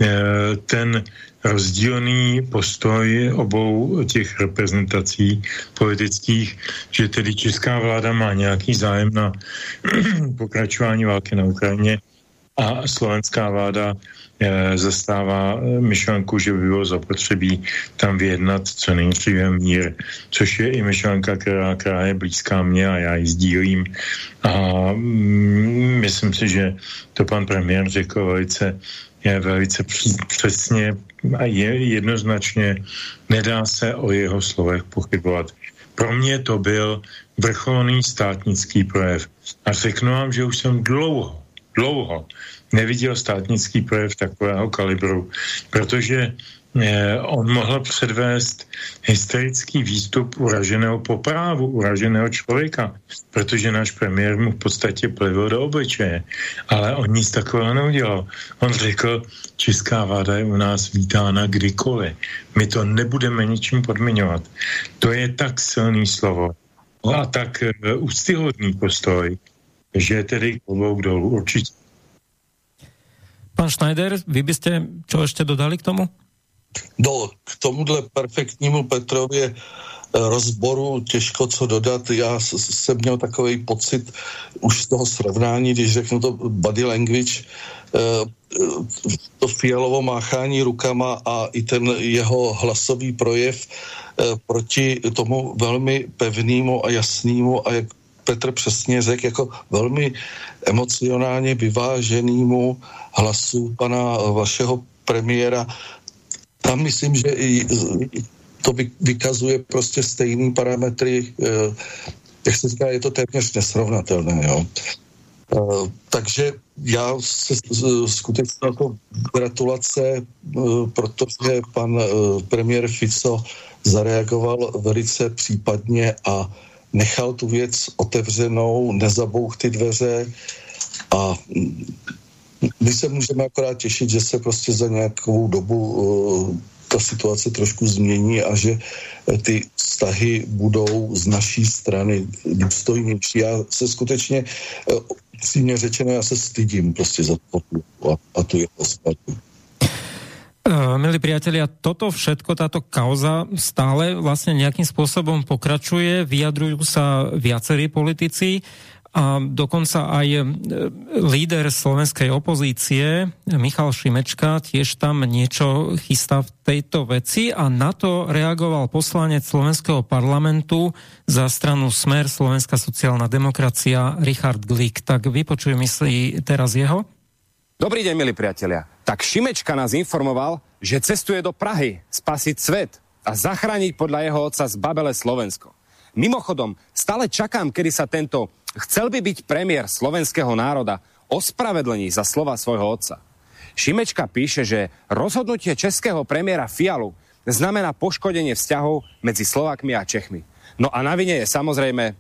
eh, ten rozdílný postoj obou těch reprezentací politických, že tedy česká vláda má nějaký zájem na pokračování války na Ukrajině a slovenská vláda zastává eh, myšlenku, že by bylo zapotřebí tam vyjednat co nejdříve mír, což je i myšlenka, která, která je blízká mě a já ji sdílím. A mm, myslím si, že to pan premiér řekl velice, je velice přesně a je jednoznačně, nedá se o jeho slovech pochybovat. Pro mě to byl vrcholný státnický projev. A řeknu vám, že už jsem dlouho, dlouho neviděl státnický projev takového kalibru, protože eh, on mohl předvést historický výstup uraženého poprávu, uraženého člověka, protože náš premiér mu v podstatě plivil do obličeje. Ale on nic takového neudělal. On řekl, česká vláda je u nás vítána kdykoliv. My to nebudeme ničím podmiňovat. To je tak silný slovo a tak uh, úctyhodný postoj, že tedy klobouk dolů určitě Pán Schneider, vy byste čo ještě dodali k tomu? No, k tomuhle perfektnímu Petrově eh, rozboru těžko co dodat. Já jsem měl takový pocit už z toho srovnání, když řeknu to body language, eh, to fialovo máchání rukama a i ten jeho hlasový projev eh, proti tomu velmi pevnému a jasnému a jak Petr přesně řekl, jako velmi emocionálně vyváženému hlasu pana vašeho premiéra. Tam myslím, že i to vykazuje prostě stejný parametry, jak se říká, je to téměř nesrovnatelné. Jo. Takže já se skutečně jako gratulace, protože pan premiér Fico zareagoval velice případně a nechal tu věc otevřenou, nezabouch ty dveře a my se můžeme akorát těšit, že se prostě za nějakou dobu uh, ta situace trošku změní a že eh, ty vztahy budou z naší strany důstojnější. Já se skutečně, uh, upřímně řečeno, já se stydím prostě za to a, a tu jeho zpátky. Uh, milí priatelia, toto všetko, táto kauza stále vlastne nejakým spôsobom pokračuje, vyjadrujú sa viacerí politici a dokonca aj e, líder slovenskej opozície Michal Šimečka tiež tam niečo chystá v tejto veci a na to reagoval poslanec slovenského parlamentu za stranu Smer Slovenská sociálna demokracia Richard Glik. Tak vypočujeme si teraz jeho. Dobrý deň, milí priatelia. Tak Šimečka nás informoval, že cestuje do Prahy spasiť svet a zachrániť podľa jeho otca z Babele Slovensko. Mimochodom, stále čakám, kedy sa tento chcel by byť premiér slovenského národa ospravedlení za slova svojho otca. Šimečka píše, že rozhodnutie českého premiéra Fialu znamená poškodenie vzťahov medzi Slovakmi a Čechmi. No a na vine je samozrejme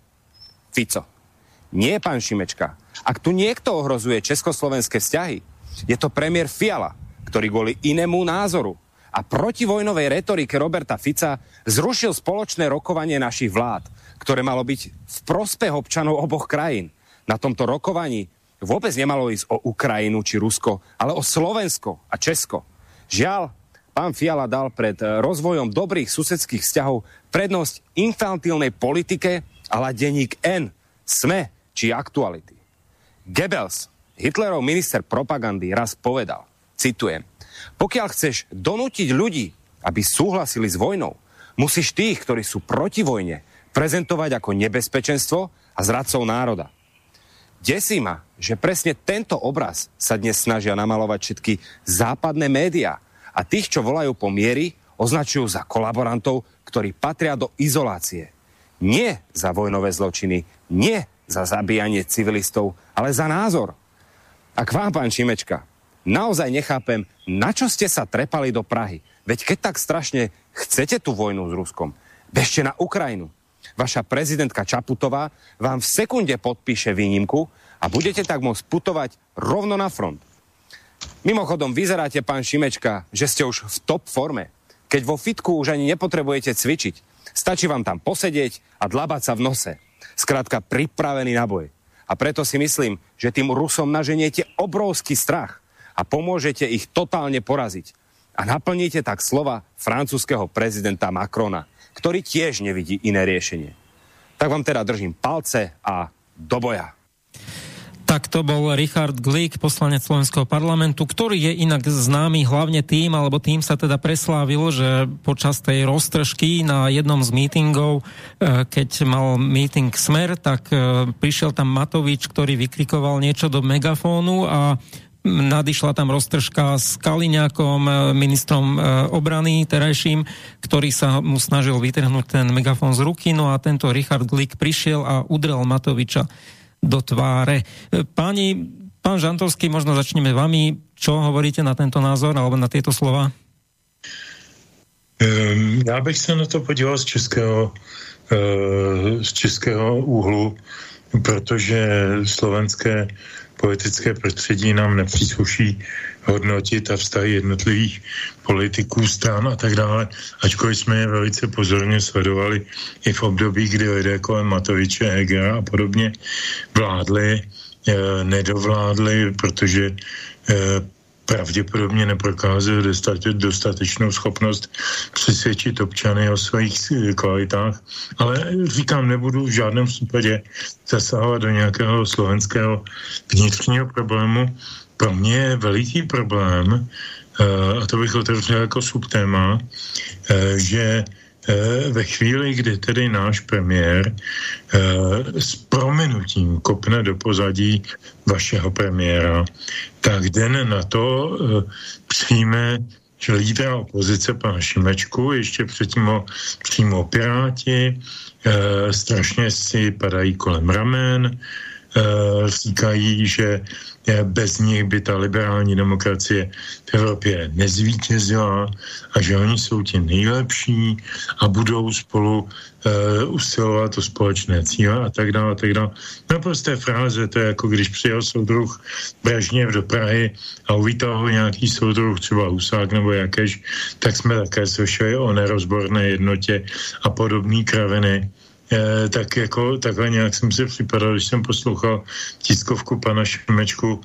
Fico. Nie, pán Šimečka. Ak tu niekto ohrozuje československé vzťahy, je to premiér Fiala, ktorý kvôli inému názoru a protivojnovej retorike Roberta Fica zrušil spoločné rokovanie našich vlád, ktoré malo byť v prospech občanov oboch krajín. Na tomto rokovaní vôbec nemalo ísť o Ukrajinu či Rusko, ale o Slovensko a Česko. Žiaľ, pán Fiala dal pred rozvojom dobrých susedských vzťahov prednosť infantilnej politike ale denník N, SME či aktuality. Goebbels, Hitlerov minister propagandy raz povedal, citujem, pokiaľ chceš donútiť ľudí, aby súhlasili s vojnou, musíš tých, ktorí sú proti vojne, prezentovať ako nebezpečenstvo a zradcov národa. Desí ma, že presne tento obraz sa dnes snažia namalovať všetky západné médiá a tých, čo volajú po miery, označujú za kolaborantov, ktorí patria do izolácie. Nie za vojnové zločiny, nie za zabíjanie civilistov, ale za názor. A k vám, pán Čimečka, naozaj nechápem, na čo ste sa trepali do Prahy. Veď keď tak strašne chcete tú vojnu s Ruskom, bežte na Ukrajinu. Vaša prezidentka Čaputová vám v sekunde podpíše výnimku a budete tak môcť putovať rovno na front. Mimochodom, vyzeráte, pán Šimečka, že ste už v top forme. Keď vo fitku už ani nepotrebujete cvičiť. Stačí vám tam posedieť a dlabať sa v nose. Skrátka pripravený na boj. A preto si myslím, že tým Rusom naženiete obrovský strach a pomôžete ich totálne poraziť. A naplníte tak slova francúzského prezidenta Macrona, ktorý tiež nevidí iné riešenie. Tak vám teda držím palce a do boja. Tak to bol Richard Glik, poslanec Slovenského parlamentu, ktorý je inak známy hlavne tým, alebo tým sa teda preslávil, že počas tej roztržky na jednom z mítingov, e, keď mal meeting Smer, tak e, prišiel tam Matovič, ktorý vykrikoval niečo do megafónu a nadišla tam roztržka s Kaliňákom, e, ministrom obrany terajším, ktorý sa mu snažil vytrhnúť ten megafón z ruky, no a tento Richard Glik prišiel a udrel Matoviča do tváre. Páni, pán Žantovský, možno začneme vami. Čo hovoríte na tento názor alebo na tieto slova? Um, já bych se na to podíval z českého, uh, z českého úhlu, protože slovenské politické prostředí nám nepřísluší hodnotit a vztahy jednotlivých politiků, stran a tak dále, ačkoliv jsme je velice pozorně sledovali i v období, kdy lidé kolem Matoviče, Hegera a podobně vládli, eh, nedovládli, protože eh, pravděpodobně neprokázal dostatečnou schopnost přesvědčit občany o svých eh, kvalitách, ale říkám, nebudu v žádném případě zasahovat do nějakého slovenského vnitřního problému. Pro mě je veliký problém, eh, a to bych otevřel jako subtéma, eh, že ve chvíli, kdy tedy náš premiér s prominutím kopne do pozadí vašeho premiéra, tak den na to přijme lídra opozice pana Šimečku, ještě předtím ho přímo Piráti, strašně si padají kolem ramen, říkají, že bez nich by ta liberální demokracie v Evropě nezvítězila a že oni jsou ti nejlepší a budou spolu uh, usilovat o společné cíle a tak dále a tak dále. Naprosté fráze, to je jako když přijel soudruh Brežněv do Prahy a uvítal ho nějaký soudruh, třeba Husák nebo jakéž, tak jsme také slyšeli o nerozborné jednotě a podobné kraviny Eh, tak jako takhle nějak jsem si připadal, když jsem poslouchal tiskovku pana Šimečku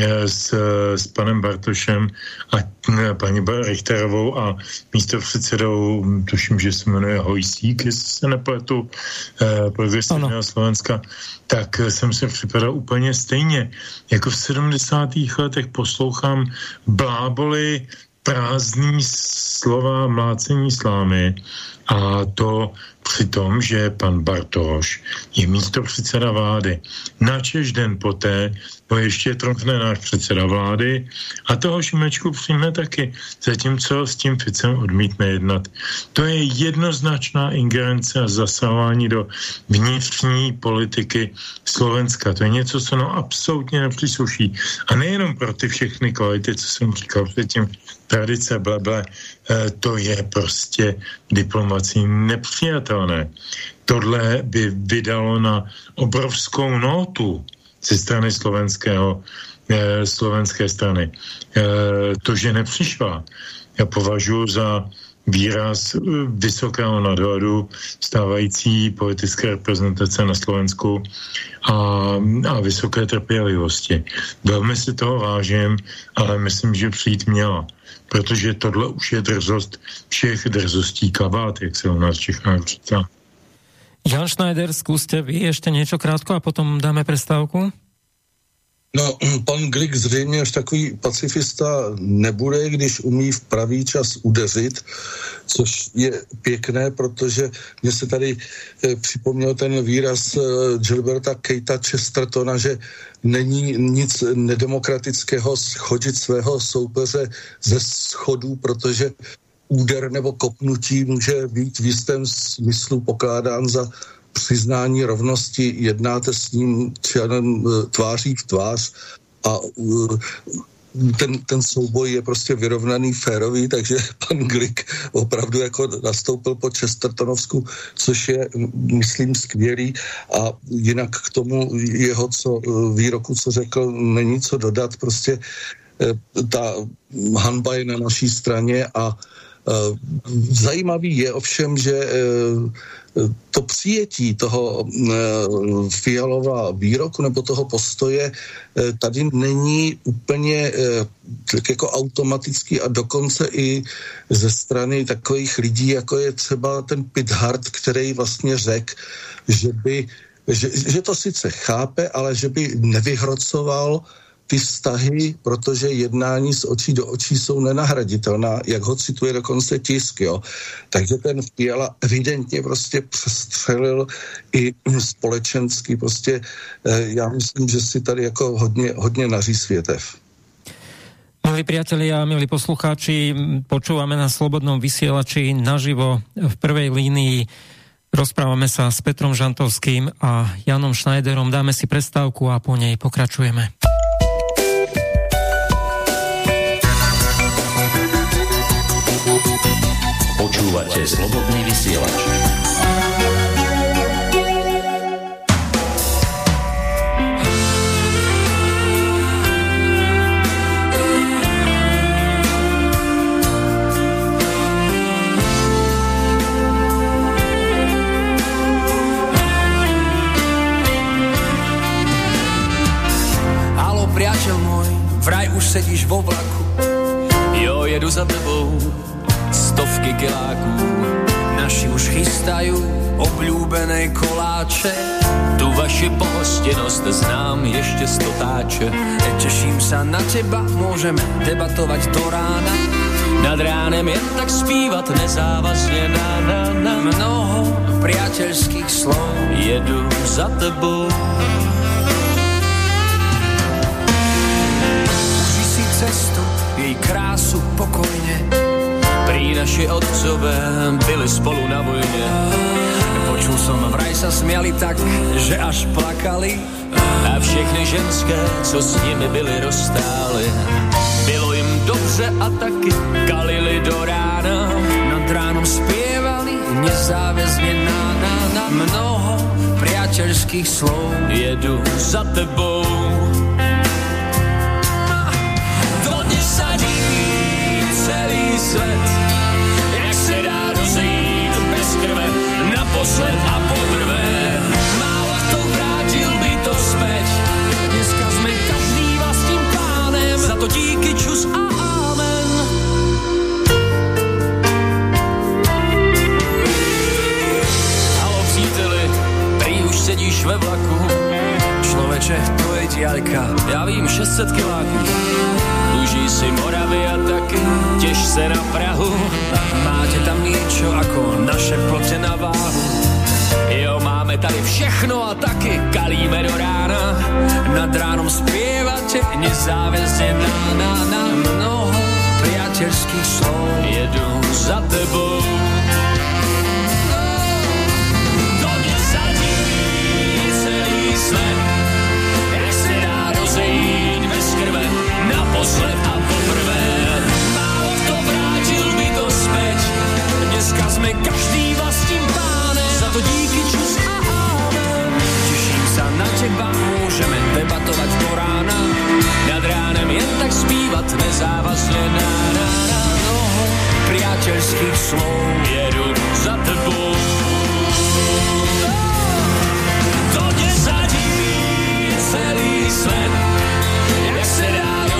eh, s, s panem Bartošem a eh, paní Richterovou a místo předsedou, tuším, že se jmenuje Hojsík, jestli se nepletu, progresivního Slovenska, tak jsem se připadal úplně stejně. Jako v 70. letech poslouchám bláboli prázdný slova mlácení slámy a to při tom, že pan Bartoš je místo předseda vlády. Načež den poté to ještě tromfne náš předseda vlády a toho Šimečku přijme taky, zatímco s tím Ficem odmítne jednat. To je jednoznačná ingerence a zasahování do vnitřní politiky Slovenska. To je něco, co no absolutně nepřísluší. A nejenom pro ty všechny kvality, co jsem říkal předtím, tradice, bleble, eh, to je prostě diplomací nepřijatelné. Tohle by vydalo na obrovskou notu ze strany slovenského, eh, slovenské strany. Eh, to, že nepřišla, já považuji za výraz eh, vysokého nadhledu stávající politické reprezentace na Slovensku a, a vysoké trpělivosti. Velmi si toho vážím, ale myslím, že přijít měla protože tohle už je drzost všech drzostí kabát, jak se u nás v Čechách říká. Jan Schneider, zkuste vy ještě něco krátko a potom dáme přestávku. No, pan Glik zřejmě až takový pacifista nebude, když umí v pravý čas udeřit, což je pěkné, protože mě se tady eh, připomněl ten výraz eh, Gilberta Keita Chestertona, že není nic nedemokratického schodit svého soupeře ze schodů, protože úder nebo kopnutí může být v jistém smyslu pokládán za přiznání rovnosti, jednáte s ním členem eh, tváří v tvář a eh, ten, ten souboj je prostě vyrovnaný, férový, takže pan Glik opravdu jako nastoupil po Chestertonovsku, což je, myslím, skvělý. A jinak k tomu jeho co, eh, výroku, co řekl, není co dodat, prostě ta hanba je na naší straně a zajímavý je ovšem, že to přijetí toho eh, Fialova výroku nebo toho postoje eh, tady není úplně eh, tak jako automatický a dokonce i ze strany takových lidí, jako je třeba ten Pithard, který vlastně řekl, že by že, že to sice chápe, ale že by nevyhrocoval ty vztahy, protože jednání z očí do očí jsou nenahraditelná, jak ho cituje dokonce tisk, jo. Takže ten Fiala evidentně prostě přestřelil i společensky, prostě eh, já myslím, že si tady jako hodně, hodně naří světev. Milí priatelia, milí poslucháči, počúvame na Slobodnom vysielači naživo v prvej línii. Rozprávame sa s Petrom Žantovským a Janom Schneiderom. Dáme si prestávku a po nej pokračujeme. Počúvate slobodný vysielač. Halo, priateľ môj, vraj už sedíš vo vlaku. Jo, jedu za tebou, stovky kiláků. Naši už chystají oblúbené koláče. Tu vaši pohostinnost znám ještě stotáče. Teším sa na teba, môžeme debatovať do rána. Nad ránem jen tak zpívat nezávazně na, na, na. Mnoho priateľských slov jedu za tebou. Si cestu, je její krásu pokojně. Naši otcové byli spolu na vojně. Počul som, vraj sa smiali tak, že až plakali. A všechny ženské, co s nimi byly, rozstály. Bylo jim dobře a taky kalili do rána. Nad ránom zpěvali nezáväzne na, na, na mnoho priateľských slov. Jedu za tebou ve vlaku, člověče, to je diaľka, já vím 600 kiláků Užij si Moravy a taky těž se na Prahu. Máte tam niečo ako naše plote na váhu. Jo, máme tady všechno a taky kalíme do rána. Nad ránom zpěvate nezáväzne na, na, na mnoho priateľských slov. Jedu za tebou. Naposled a poprvé. Málo kto vrátil by to späť, dneska sme každý vlastním pánem, za to díky čus a amen. Teším sa na teba, môžeme debatovať do rána, nad ránem jen tak zpívat nezávazne na, na, na mnoho priateľských slov. Jedu za tebou. To nesadí celý svet, jak se dá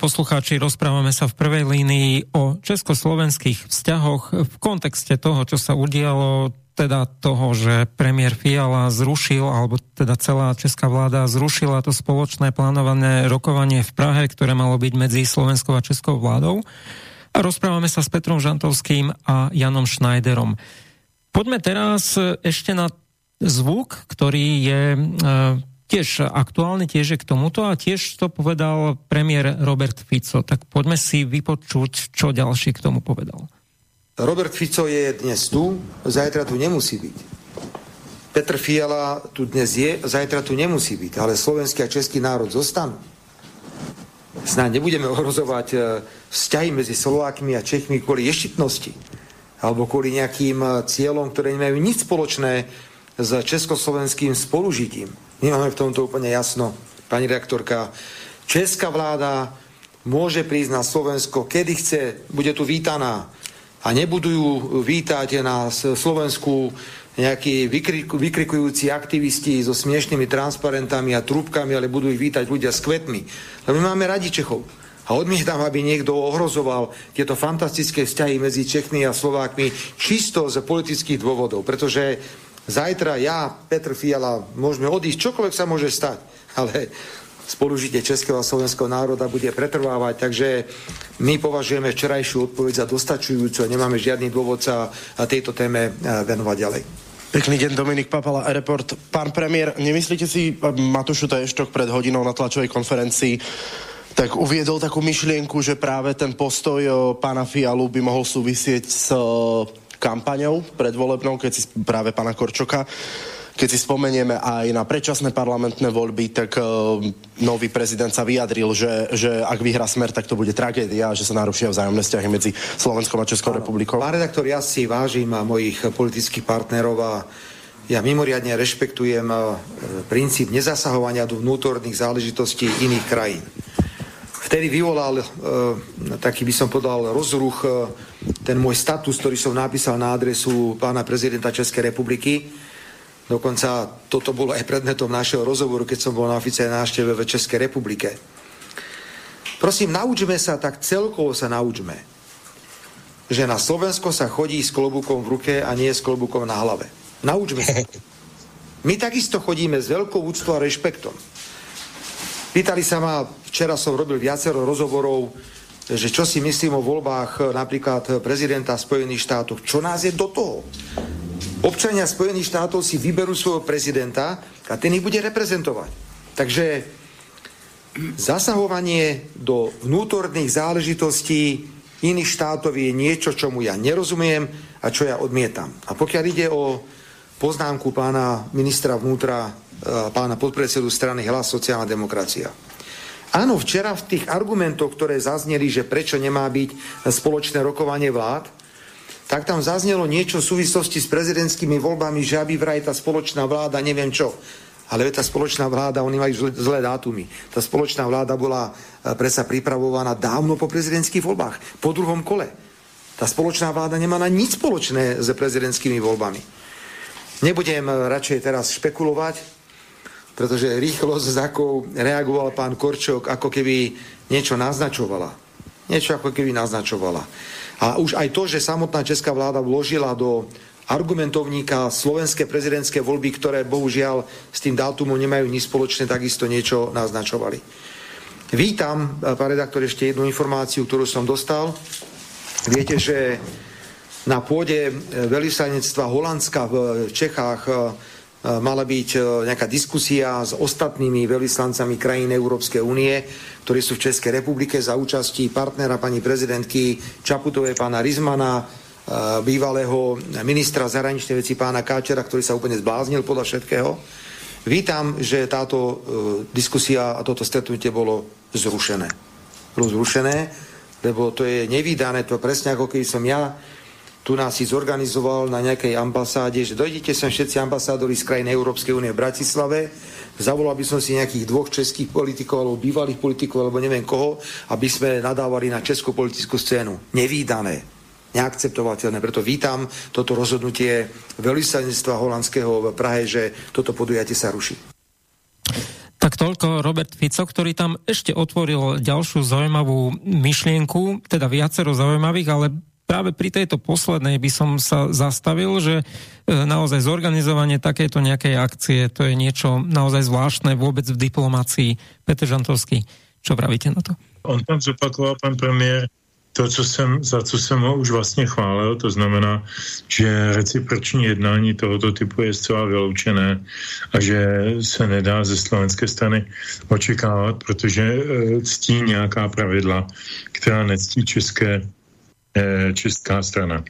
poslucháči, rozprávame sa v prvej línii o československých vzťahoch v kontexte toho, čo sa udialo, teda toho, že premiér Fiala zrušil, alebo teda celá česká vláda zrušila to spoločné plánované rokovanie v Prahe, ktoré malo byť medzi slovenskou a českou vládou. A rozprávame sa s Petrom Žantovským a Janom Schneiderom. Poďme teraz ešte na zvuk, ktorý je e, tiež aktuálne tiež je k tomuto a tiež to povedal premiér Robert Fico. Tak poďme si vypočuť, čo ďalší k tomu povedal. Robert Fico je dnes tu, zajtra tu nemusí byť. Petr Fiala tu dnes je, zajtra tu nemusí byť, ale slovenský a český národ zostanú. Snáď nebudeme ohrozovať e, vzťahy medzi Slovákmi a Čechmi kvôli ješitnosti alebo kvôli nejakým e, cieľom, ktoré nemajú nič spoločné s československým spolužitím. My máme v tomto úplne jasno, pani reaktorka. Česká vláda môže prísť na Slovensko, kedy chce, bude tu vítaná a nebudú ju vítať na Slovensku nejakí vykrik, vykrikujúci aktivisti so smiešnými transparentami a trúbkami, ale budú ich vítať ľudia s kvetmi. Lebo my máme radi Čechov. A odmietam, aby niekto ohrozoval tieto fantastické vzťahy medzi Čechmi a Slovákmi čisto z politických dôvodov. Pretože zajtra ja, Petr Fiala, môžeme odísť, čokoľvek sa môže stať. Ale spolužitie českého a slovenského národa bude pretrvávať, takže my považujeme včerajšiu odpoveď za dostačujúcu a nemáme žiadny dôvod sa tejto téme venovať ďalej. Pekný deň, Dominik Papala, Report. Pán premiér, nemyslíte si, Matušu Taještok pred hodinou na tlačovej konferencii tak uviedol takú myšlienku, že práve ten postoj pána Fialu by mohol súvisieť s kampaňou predvolebnou, keď si práve pána Korčoka keď si spomenieme aj na predčasné parlamentné voľby, tak uh, nový prezident sa vyjadril, že, že ak vyhrá smer, tak to bude tragédia, že sa narušia vzájomné vzťahy medzi Slovenskom a Českou republikou. Pán redaktor, ja si vážim a mojich politických partnerov a ja mimoriadne rešpektujem e, princíp nezasahovania do vnútorných záležitostí iných krajín. Vtedy vyvolal, e, taký by som podal, rozruch ten môj status, ktorý som napísal na adresu pána prezidenta Českej republiky. Dokonca toto bolo aj predmetom našeho rozhovoru, keď som bol na oficiálnej návšteve v Českej republike. Prosím, naučme sa, tak celkovo sa naučme, že na Slovensko sa chodí s klobúkom v ruke a nie s klobúkom na hlave. Naučme sa. My takisto chodíme s veľkou úctou a rešpektom. Pýtali sa ma, včera som robil viacero rozhovorov, že čo si myslím o voľbách napríklad prezidenta Spojených štátov. Čo nás je do toho? Občania Spojených štátov si vyberú svojho prezidenta a ten ich bude reprezentovať. Takže zasahovanie do vnútorných záležitostí iných štátov je niečo, čomu ja nerozumiem a čo ja odmietam. A pokiaľ ide o poznámku pána ministra vnútra, e, pána podpredsedu strany Hlas sociálna demokracia. Áno, včera v tých argumentoch, ktoré zazneli, že prečo nemá byť spoločné rokovanie vlád, tak tam zaznelo niečo v súvislosti s prezidentskými voľbami, že aby vraj tá spoločná vláda, neviem čo. Ale tá spoločná vláda, oni majú zlé dátumy. Tá spoločná vláda bola e, predsa pripravovaná dávno po prezidentských voľbách, po druhom kole. Tá spoločná vláda nemá na nič spoločné s prezidentskými voľbami. Nebudem eh, radšej teraz špekulovať, pretože rýchlosť, s akou reagoval pán Korčok, ako keby niečo naznačovala. Niečo ako keby naznačovala. A už aj to, že samotná česká vláda vložila do argumentovníka slovenské prezidentské voľby, ktoré bohužiaľ s tým dátumom nemajú nič spoločné, takisto niečo naznačovali. Vítam, eh, pán redaktor, ešte jednu informáciu, ktorú som dostal. Viete, že na pôde e, veľvyslanectva Holandska v Čechách e, e, mala byť nejaká diskusia s ostatnými veľvyslancami krajín Európskej únie, ktorí sú v Českej republike za účastí partnera pani prezidentky Čaputovej, pána Rizmana, bývalého ministra zahraničnej veci pána Káčera, ktorý sa úplne zbláznil podľa všetkého. Vítam, že táto diskusia a toto stretnutie bolo zrušené. Bolo zrušené, lebo to je nevýdané, to presne ako keď som ja tu nás si zorganizoval na nejakej ambasáde, že dojdete sem všetci ambasádori z krajín Európskej únie v Bratislave, zavolal by som si nejakých dvoch českých politikov alebo bývalých politikov alebo neviem koho, aby sme nadávali na českú politickú scénu. Nevýdané, neakceptovateľné. Preto vítam toto rozhodnutie veľvyslanectva holandského v Prahe, že toto podujatie sa ruší. Tak toľko Robert Fico, ktorý tam ešte otvoril ďalšiu zaujímavú myšlienku, teda viacero zaujímavých, ale práve pri tejto poslednej by som sa zastavil, že e, naozaj zorganizovanie takéto nejakej akcie, to je niečo naozaj zvláštne vôbec v diplomácii. Petr Žantovský, čo pravíte na to? On tam zopakoval, pan premiér, to, co jsem, za co jsem ho už vlastně chválil, to znamená, že reciproční jednání tohoto typu je zcela vyloučené a že se nedá ze slovenské strany očekávat, protože e, ctí nějaká pravidla, která nectí české česká strana.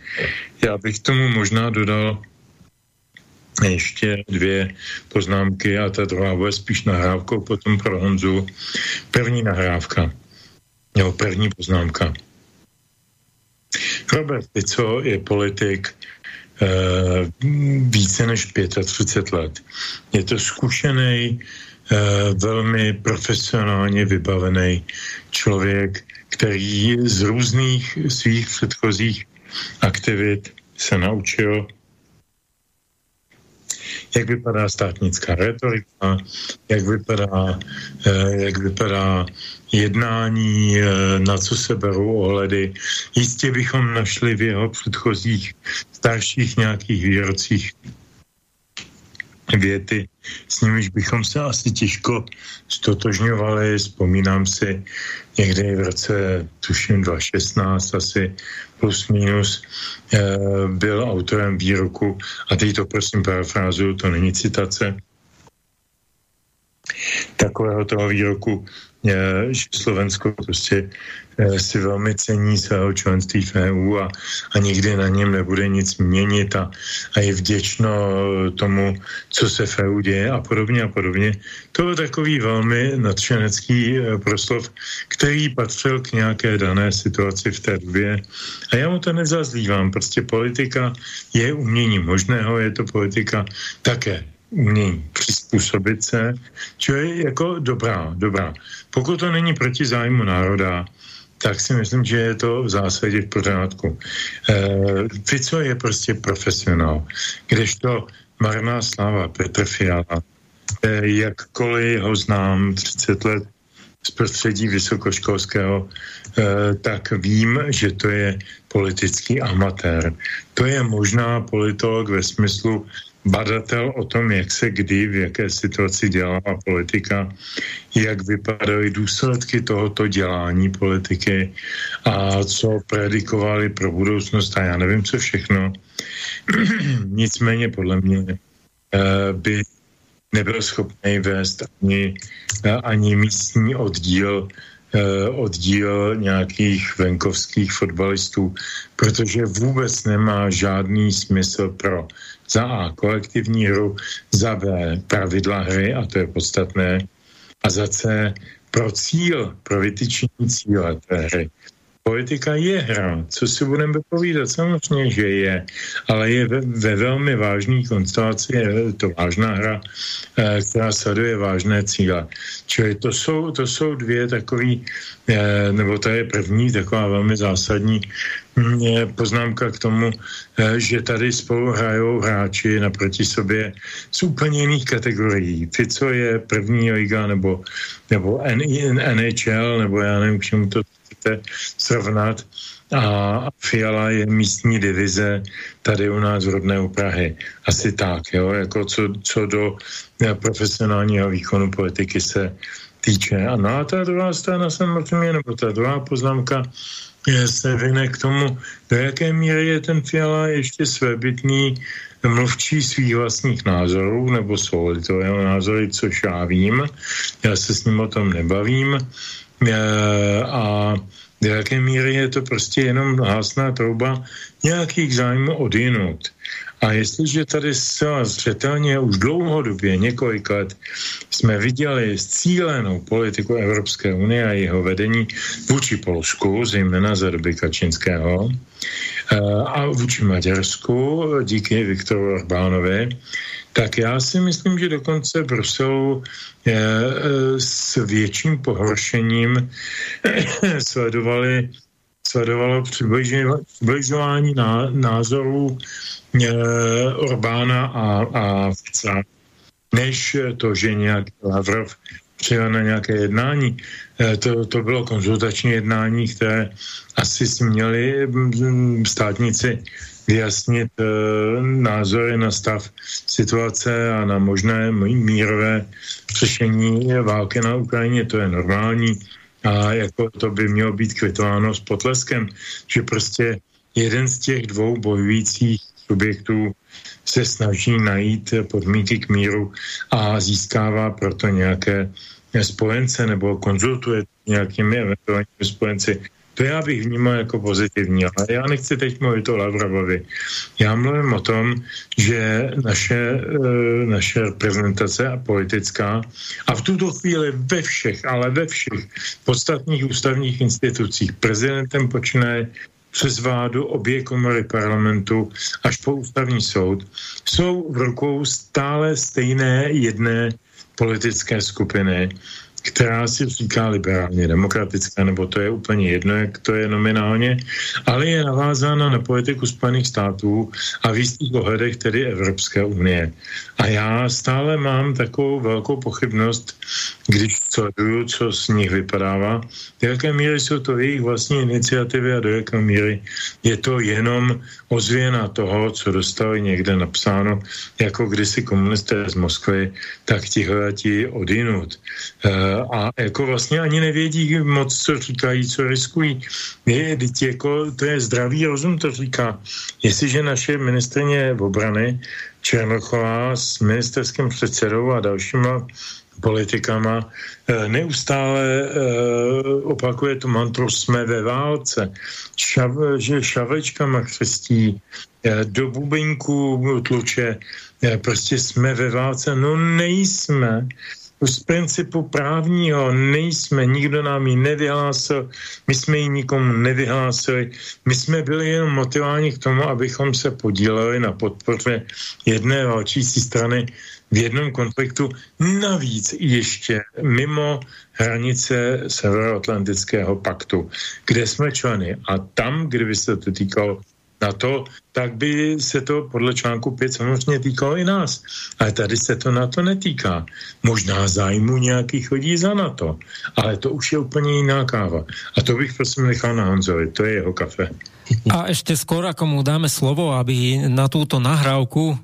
Já bych tomu možná dodal ještě dvě poznámky a ta druhá bude spíš nahrávkou potom pro Honzu. První nahrávka, nebo první poznámka. Robert Fico je politik uh, více než 35 let. Je to zkušený, uh, velmi profesionálně vybavený člověk, který z různých svých předchozích aktivit se naučil, jak vypadá státnická retorika, jak vypadá, eh, jak vypadá jednání, eh, na co se berou ohledy. Jistě bychom našli v jeho předchozích starších nějakých výrocích věty, s nimiž bychom se asi těžko stotožňovali. Vzpomínám si někdy v roce, tuším 2016 asi plus minus, eh, byl autorem výroku, a teď to prosím parafrázuju, to není citace, takového toho výroku, že Slovensko prostě Eh, si velmi cení svého členství v EU a, a nikdy na něm nebude nic měnit a, a je vděčno tomu, co se v EU děje a podobně a podobně. To byl takový velmi nadšenecký eh, proslov, který patřil k nějaké dané situaci v té době. A já mu to nezazlívám, prostě politika je umění možného, je to politika také umění přizpůsobit se, čo je jako dobrá, dobrá. Pokud to není proti zájmu národa, tak si myslím, že je to v zásadě v pořádku. E, Fico je prostě profesionál, kdežto marná sláva Petr Fiala, e, jakkoliv ho znám 30 let z prostředí vysokoškolského, e, tak vím, že to je politický amatér. To je možná politolog ve smyslu badatel o tom, jak se kdy, v jaké situaci dělá politika, jak vypadaly důsledky tohoto dělání politiky a co predikovali pro budoucnost a já nevím, co všechno. Nicméně podle mě eh, by nebyl schopný vést ani, eh, ani místní oddíl eh, oddíl nějakých venkovských fotbalistů, protože vůbec nemá žádný smysl pro za A kolektivní hru, za B pravidla hry, a to je podstatné, a za C pro cíl, pro vytyčení cíle té hry. Politika je hra, co si budeme povídat, samozřejmě, že je, ale je ve, ve velmi vážný konstelaci, je to vážná hra, eh, která sleduje vážné cíle. Čili to jsou, to jsou dvě takové, eh, nebo to je první taková velmi zásadní je poznámka k tomu, eh, že tady spolu hrajou hráči naproti sobě z úplně jiných kategorií. Fico je první liga nebo, nebo NHL, nebo já nevím, k čemu to chcete srovnat. A Fiala je místní divize tady u nás v rodné Prahy. Asi tak, jo, jako co, co do eh, profesionálního výkonu politiky se týče. A no a ta druhá strana samozřejmě, nebo ta druhá poznámka, se vyne k tomu, do jaké míry je ten Fiala ještě svébytný mluvčí svých vlastních názorů, nebo jsou to jeho názory, což já vím, já se s ním o tom nebavím, a do jaké míry je to prostě jenom hásná trouba nějakých zájmů odjinut. A jestliže tady zcela zřetelně už dlouhodobě, několik let, jsme viděli cílenou politiku Evropské unie a jeho vedení vůči Polsku, zejména za doby Kačinského, eh, a vůči Maďarsku díky Viktoru Orbánovi, tak já si myslím, že dokonce Bruselu je, eh, s větším pohoršením sledovali sledovalo přibližování názorů Eh, Orbána a, a Fica, než to, že nějaký Lavrov přijel na nějaké jednání. Eh, to, to bylo konzultační jednání, které asi si měli mm, státníci vyjasnit e, názory na stav situace a na možné mírové řešení války na Ukrajině. To je normální a jako to by mělo být kvitováno s potleskem, že prostě jeden z těch dvou bojujících subjektů se snaží najít podmínky k míru a získává proto nějaké spojence nebo konzultuje nějakými eventuálními spojenci. To já bych vnímal jako pozitivní, ale já nechci teď mluvit o Lavrovovi. Já mluvím o tom, že naše, eh, naše reprezentace a politická a v tuto chvíli ve všech, ale ve všech podstatných ústavních institucích prezidentem počínaje přes vládu obě komory parlamentu až po ústavní soud jsou v rukou stále stejné jedné politické skupiny, která si říká liberálně demokratická, nebo to je úplně jedno, jak to je nominálně, ale je navázána na politiku Spojených států a v jistých ohledech tedy Evropské unie. A já stále mám takovou velkou pochybnost, když sleduju, co z nich vypadává, do jaké míry jsou to jejich vlastní iniciativy a do jaké míry je to jenom ozvěna toho, co dostali někde napsáno, jako kdysi komunisté z Moskvy, tak ti hledati odinut. E, a jako vlastně ani nevědí moc, co říkají, co riskují. Je, jako, to je zdravý rozum, to říká. Jestliže naše ministrině obrany Černochová s ministerským předsedou a dalšíma politikama, eh, neustále eh, opakuje tu mantru jsme ve válce, Šav, že šavečkama křestí, eh, do bubeňku tluče, prostě jsme ve válce, no nejsme, z principu právního nejsme, nikdo nám ji nevyhlásil, my jsme ji nikomu nevyhlásili, my jsme byli jenom motivováni k tomu, abychom se podíleli na podpoře jedné válčící strany v jednom konfliktu, navíc ještě mimo hranice Severoatlantického paktu, kde jsme členy. A tam, kdyby se to týkalo na to, tak by se to podle článku 5 samozřejmě týkalo i nás. Ale tady se to na to netýká. Možná zájmu nějaký chodí za na to, ale to už je úplně jiná káva. A to bych prosím nechal na Honzovi, to je jeho kafe. A ešte skôr, ako mu dáme slovo, aby na túto nahrávku e,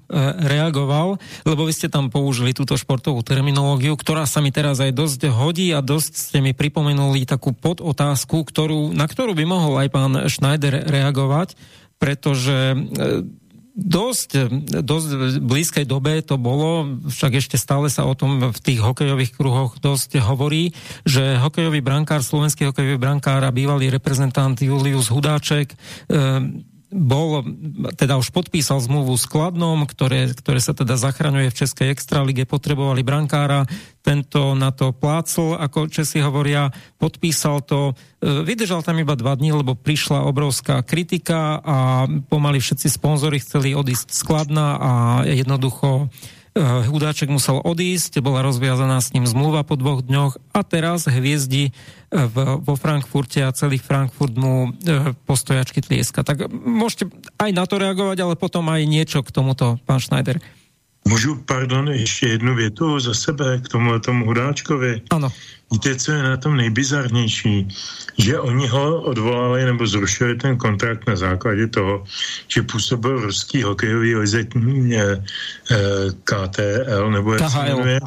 reagoval, lebo vy ste tam použili túto športovú terminológiu, ktorá sa mi teraz aj dosť hodí a dosť ste mi pripomenuli takú podotázku, ktorú, na ktorú by mohol aj pán Schneider reagovať pretože e, dosť, dosť v blízkej dobe to bolo, však ešte stále sa o tom v tých hokejových kruhoch dosť hovorí, že hokejový brankár, slovenský hokejový brankár a bývalý reprezentant Julius Hudáček e, bol, teda už podpísal zmluvu s Kladnom, ktoré, ktoré sa teda zachraňuje v Českej extralige, potrebovali brankára, tento na to plácol, ako Česi hovoria, podpísal to, e, vydržal tam iba dva dní, lebo prišla obrovská kritika a pomaly všetci sponzory chceli odísť z Kladna a jednoducho Eh, Hudáček musel odísť, bola rozviazaná s ním zmluva po dvoch dňoch a teraz hviezdi eh, v, vo Frankfurte a celý Frankfurt mu eh, postojačky tlieska. Tak môžete aj na to reagovať, ale potom aj niečo k tomuto, pán Schneider. Můžu, pardon, ještě jednu větu za sebe k tomu tomu Hudáčkovi. Ano. Víte, co je na tom nejbizarnější? Že oni ho odvolali nebo zrušili ten kontrakt na základě toho, že působil ruský hokejový lize eh, KTL, nebo jak se jmenuje,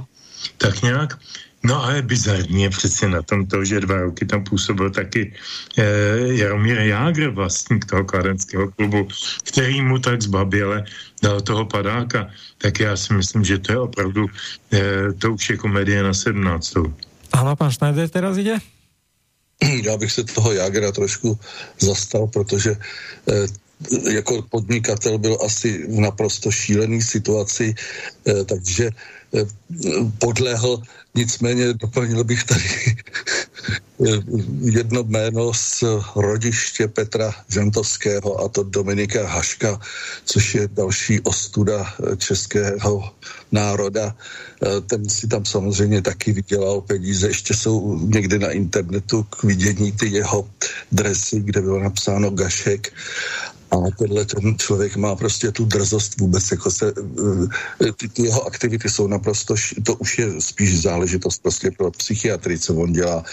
tak nějak. No a je bizarní je přece na tom to, že dva roky tam působil taky eh, Jaromír Jágr, vlastník toho kladenského klubu, který mu tak zbaběle dal toho padáka. Tak já si myslím, že to je opravdu, eh, to už je komedie na 17. Ano, pan Schneider teraz jde? Já bych se toho Jágra trošku zastal, protože eh, jako podnikatel byl asi v naprosto šílený situaci, eh, takže eh, podlehl. Nicméně doplnil bych tady jedno jméno z rodiště Petra Žantovského a to Dominika Haška, což je další ostuda českého národa. Ten si tam samozřejmě taky vydělal peníze, ještě jsou někde na internetu k vidění ty jeho dresy, kde bylo napsáno Gašek a tenhle ten člověk má prostě tu drzost vůbec, jako se, eh, ty, ty jeho aktivity jsou naprosto, to už je spíš záležitost prostě pro psychiatry, co on dělá.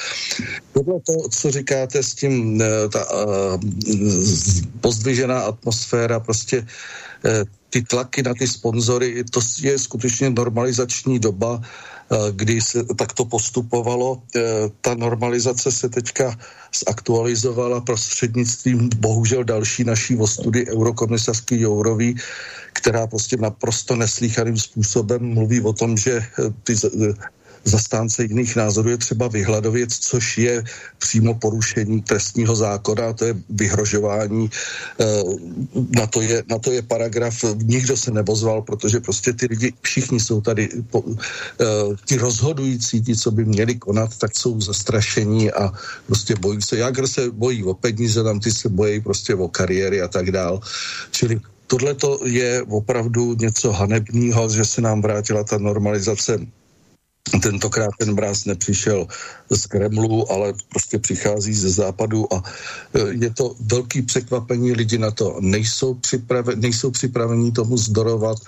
Tohle to, co říkáte s tím, eh, ta uh, pozdvižená atmosféra, prostě ty tlaky na ty sponzory, to je skutečně normalizační doba, kdy se takto postupovalo. Ta normalizace se teďka zaktualizovala prostřednictvím bohužel další naší ostudy eurokomisařky Jourový, která prostě naprosto neslýchaným způsobem mluví o tom, že ty zastánce jiných názorů je třeba vyhladovět, což je přímo porušení trestního zákona, to je vyhrožování, eh, na to je, na to je paragraf, nikdo se nebozval, protože prostě ty lidi, všichni jsou tady, eh, ti rozhodující, ti, co by měli konat, tak jsou zastrašení a prostě bojí se. Jagr se bojí o peníze, tam ty se bojí prostě o kariéry a tak dál. Čili tohle je opravdu něco hanebného, že se nám vrátila ta normalizace Tentokrát ten mráz nepřišel z Kremlu, ale prostě přichází ze západu a e, je to velký překvapení, lidi na to nejsou, připraveni, nejsou připraveni tomu zdorovat,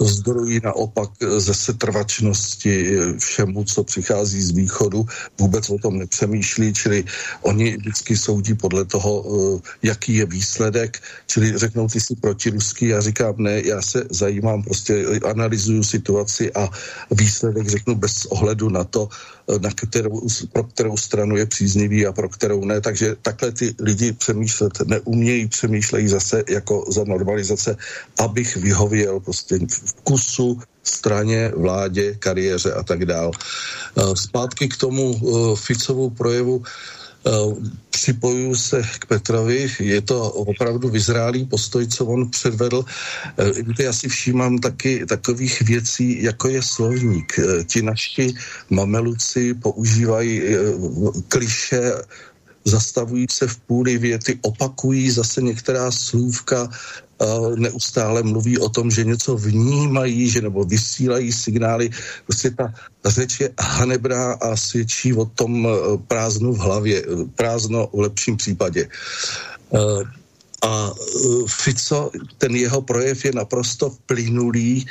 zdorují naopak ze setrvačnosti všemu, co přichází z východu, vůbec o tom nepřemýšlí, čili oni vždycky soudí podle toho, e, jaký je výsledek, čili řeknou ty si protiruský, já říkám ne, já se zajímám, prostě analyzuju situaci a výsledek řeknu bez ohledu na to, na kterou pro kterou stranu je příznivý a pro kterou ne. Takže takhle ty lidi přemýšlet neumějí, přemýšlejí zase jako za normalizace, abych vyhověl prostě vkusu, straně, vládě, kariéře a tak dál. Zpátky k tomu Ficovu projevu Eh, připojuju se k Petrovi, je to opravdu vyzrálý postoj, co on předvedl. Eh, víte, já si všímám taky takových věcí, jako je slovník. Eh, ti naši mameluci používají kliše zastavují se v půli věty, opakují zase některá slůvka, neustále mluví o tom, že něco vnímají, že nebo vysílají signály. Prostě ta řeč je hanebná a svědčí o tom e, prázdnu v hlavě, prázdno v lepším případě. A Fico, ten jeho projev je naprosto plynulý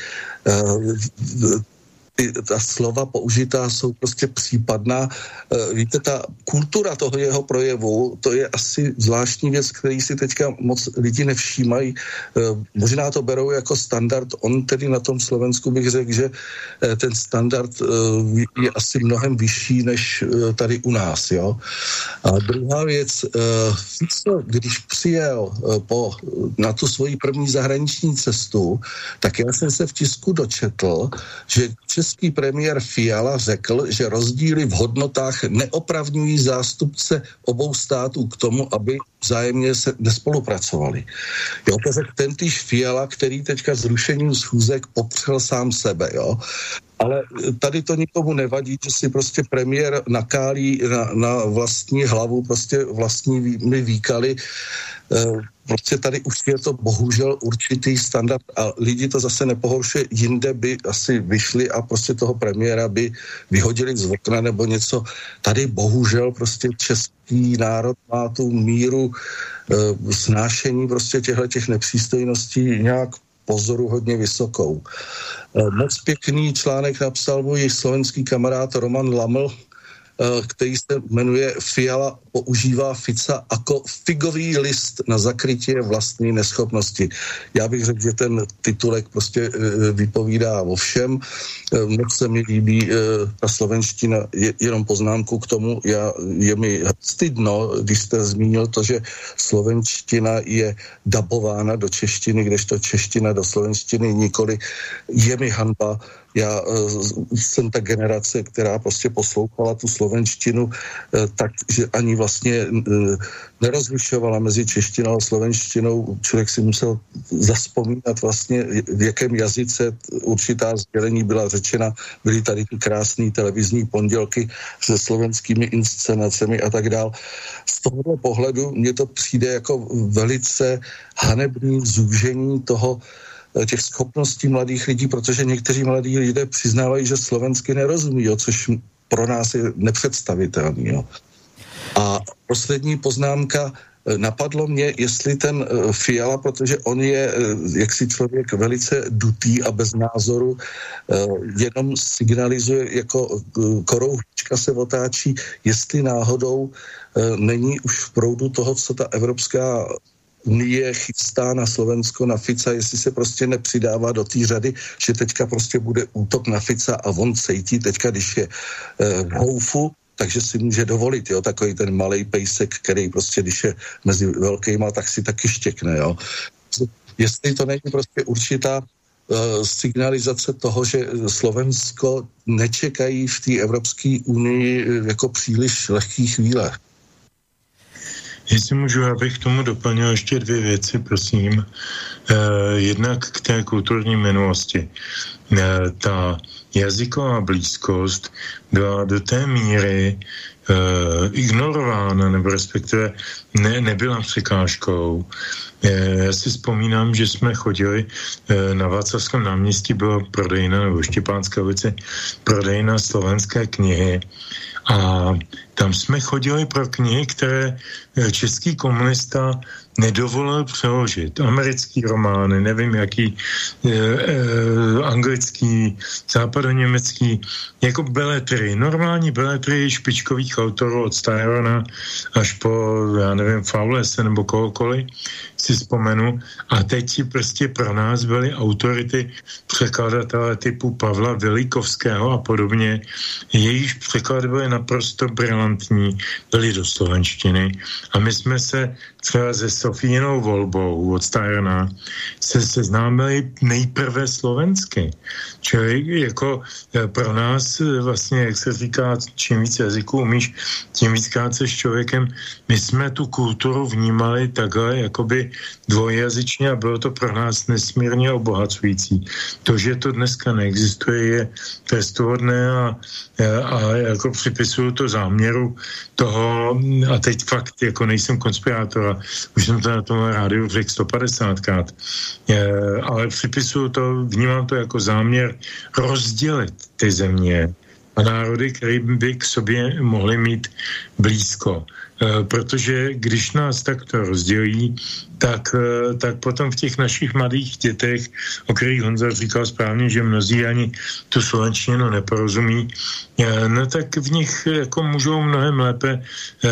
ty, ta slova použitá jsou prostě případná. E, víte, ta kultura toho jeho projevu, to je asi zvláštní věc, který si teďka moc lidi nevšímají. E, možná to berou jako standard. On tedy na tom Slovensku bych řekl, že e, ten standard je asi mnohem vyšší než tady u nás. Jo? A druhá věc, když přijel po, na tu svoji první zahraniční cestu, tak já jsem se v tisku dočetl, že český premiér Fiala řekl, že rozdíly v hodnotách neopravňují zástupce obou států k tomu, aby vzájemně se nespolupracovali. Jo, to řekl tentýž Fiala, který teďka zrušením schůzek popřel sám sebe, jo. Ale tady to nikomu nevadí, že si prostě premiér nakálí na, na vlastní hlavu prostě vlastními výkaly. E, prostě tady už je to bohužel určitý standard a lidi to zase nepohoršuje. Jinde by asi vyšli a prostě toho premiéra by vyhodili z okna nebo něco. Tady bohužel prostě český národ má tu míru e, snášení prostě těchto těch nepřístojností nějak pozoru hodně vysokou. E, moc pěkný článek napsal můj slovenský kamarád Roman Laml, který se jmenuje Fiala používá Fica jako figový list na zakrytí vlastní neschopnosti. Já bych řekl, že ten titulek prostě eh, vypovídá o všem. Eh, moc se mi líbí ta slovenština, jenom poznámku k tomu, já, je mi stydno, když jste zmínil to, že slovenština je dabována do češtiny, kdežto čeština do slovenštiny nikoli. Je mi hanba, já uh, jsem ta generace, která prostě poslouchala tu slovenštinu, uh, tak, že ani vlastně uh, nerozlišovala mezi češtinou a slovenštinou. Člověk si musel zaspomínat vlastně, v jakém jazyce určitá sdělení byla řečena. Byly tady ty krásné televizní pondělky se slovenskými inscenacemi a tak dál. Z tohoto pohledu mně to přijde jako velice hanebný zúžení toho, Eh, těch schopností mladých lidí, protože někteří mladí lidé přiznávají, že slovensky nerozumí, jo, což pro nás je nepředstavitelný. Jo. A poslední poznámka, eh, napadlo mě, jestli ten eh, Fiala, protože on je jaksi člověk velice dutý a bez názoru, jenom signalizuje, jako korouhčka se otáčí, jestli náhodou není už v proudu toho, co ta Evropská Unie chystá na Slovensko, na Fica, jestli se prostě nepřidává do té řady, že teďka prostě bude útok na Fica a on cejtí teďka, když je eh, houfu, takže si může dovolit, jo, takový ten malý pejsek, který prostě, když je mezi velkýma, tak si taky štěkne, jo. Jestli to není prostě určitá uh, signalizace toho, že Slovensko nečekají v té Evropské unii eh, jako příliš lehkých chvíle. Jestli můžu, abych k tomu doplnil ještě dvě věci, prosím. Eh, jednak k té kulturní minulosti. Eh, ta jazyková blízkost byla do té míry ignorována, nebo respektive ne, nebyla překážkou. Eh, já si vzpomínám, že jsme chodili eh, na Václavském náměstí, byla prodejna, nebo Štěpánské ulici, prodejna slovenské knihy a tam jsme chodili pro knihy, které eh, český komunista nedovolil přeložit. Americký romány, nevím jaký, e, e, anglický, západoněmecký, jako beletry, normální beletry špičkových autorů od Styrona až po, já nevím, Faulese nebo kohokoliv, si vzpomenu. A teď si prostě pro nás byly autority překladatele typu Pavla Velikovského a podobně. Jejíž překlady byly naprosto brilantní, byly do slovenštiny. A my jsme se třeba se Sofínou volbou od Stajana se seznámili nejprve slovensky. Čili jako eh, pro nás eh, vlastně, jak se říká, čím víc jazyků umíš, tím víc s člověkem. My jsme tu kulturu vnímali takhle jakoby dvojjazyčně a bylo to pro nás nesmírně obohacující. To, že to dneska neexistuje, je trestuhodné a, a jako připisuju to záměru toho, a teď fakt jako nejsem konspirátor už jsem to na tom rádiu řekl 150krát, ale připisuju to, vnímám to jako záměr rozdělit ty země a národy, které by k sobě mohly mít blízko. E, protože když nás takto rozdělí, tak, e, tak potom v těch našich mladých dětech, o kterých Honza říkal správně, že mnozí ani tu slovenčinu neporozumí, e, no tak v nich jako můžou mnohem lépe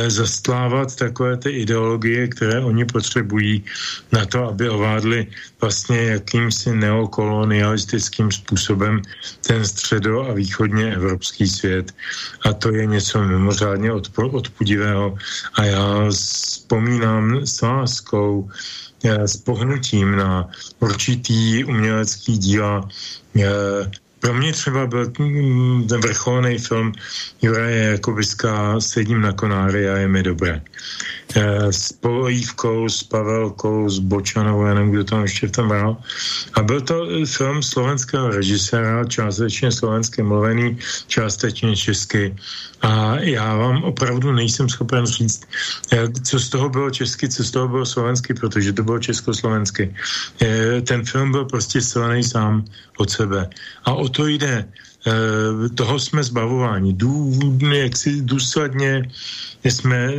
zastlávat takové ty ideologie, které oni potřebují na to, aby ovládli vlastně jakýmsi neokolonialistickým způsobem ten středo- a východně evropský svět. A to je něco mimořádně odpudivého a já vzpomínám s láskou, eh, s pohnutím na určitý umělecký díla. Eh, pro mě třeba byl ten vrcholný film Juraje Jakobiská Sedím na konáry a je mi dobré. Eh, s Polojívkou, s Pavelkou, s Bočanovou, já nevím, kdo tam ještě v tom hrál. A byl to film slovenského režiséra, částečně slovenské mluvený, částečně česky. A já vám opravdu nejsem schopen říct, eh, co z toho bylo česky, co z toho bylo slovensky, protože to bylo československy. Eh, ten film byl prostě silný sám od sebe. A o to jde. Toho jsme zbavováni. Dů, jak si důsledně jsme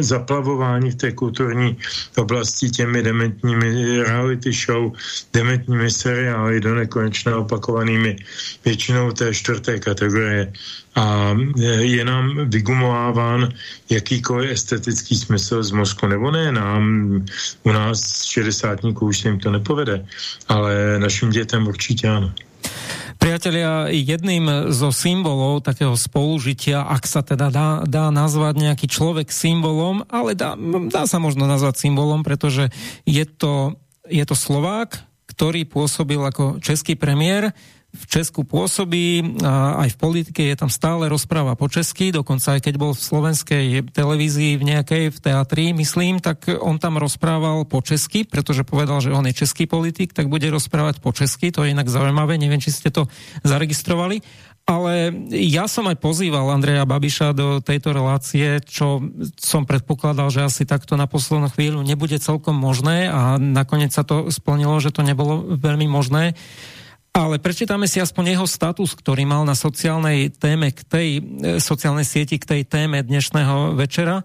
zaplavováni v té kulturní oblasti těmi dementními reality show, dementními seriály do nekonečna opakovanými většinou té čtvrté kategorie a je nám vygumováván jakýkoliv estetický smysl z mozku, nebo ne nám, u nás šedesátníků už se jim to nepovede, ale našim dětem určitě ano. Priatelia, jedným zo symbolov takého spolužitia, ak sa teda dá, dá nazvať nejaký človek symbolom, ale dá, dá sa možno nazvať symbolom, pretože je to, je to Slovák, ktorý pôsobil ako český premiér, v Česku pôsobí, a aj v politike je tam stále rozpráva po česky, dokonca aj keď bol v slovenskej televízii v nejakej, v teatri, myslím, tak on tam rozprával po česky, pretože povedal, že on je český politik, tak bude rozprávať po česky, to je inak zaujímavé, neviem, či ste to zaregistrovali. Ale ja som aj pozýval Andreja Babiša do tejto relácie, čo som predpokladal, že asi takto na poslednú chvíľu nebude celkom možné a nakoniec sa to splnilo, že to nebolo veľmi možné. Ale prečítame si aspoň jeho status, ktorý mal na sociálnej téme k tej e, sociálnej sieti k tej téme dnešného večera.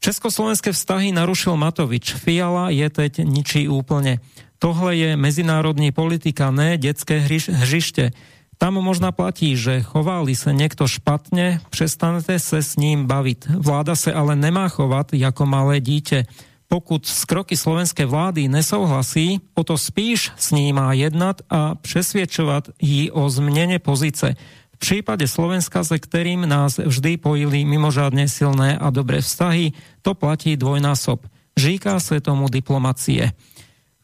Československé vztahy narušil Matovič. Fiala je teď ničí úplne. Tohle je mezinárodní politika, ne detské hřiš, hřiště. Tam možná platí, že chovali se někdo špatně, přestanete se s ním bavit. Vláda se ale nemá chovat jako malé dítě pokud s kroky slovenské vlády nesouhlasí, o to spíš s ní má jednat a přesvědčovat jí o změně pozice. V případě Slovenska, se kterým nás vždy pojili mimořádně silné a dobré vztahy, to platí dvojnásob. Říká se tomu diplomacie.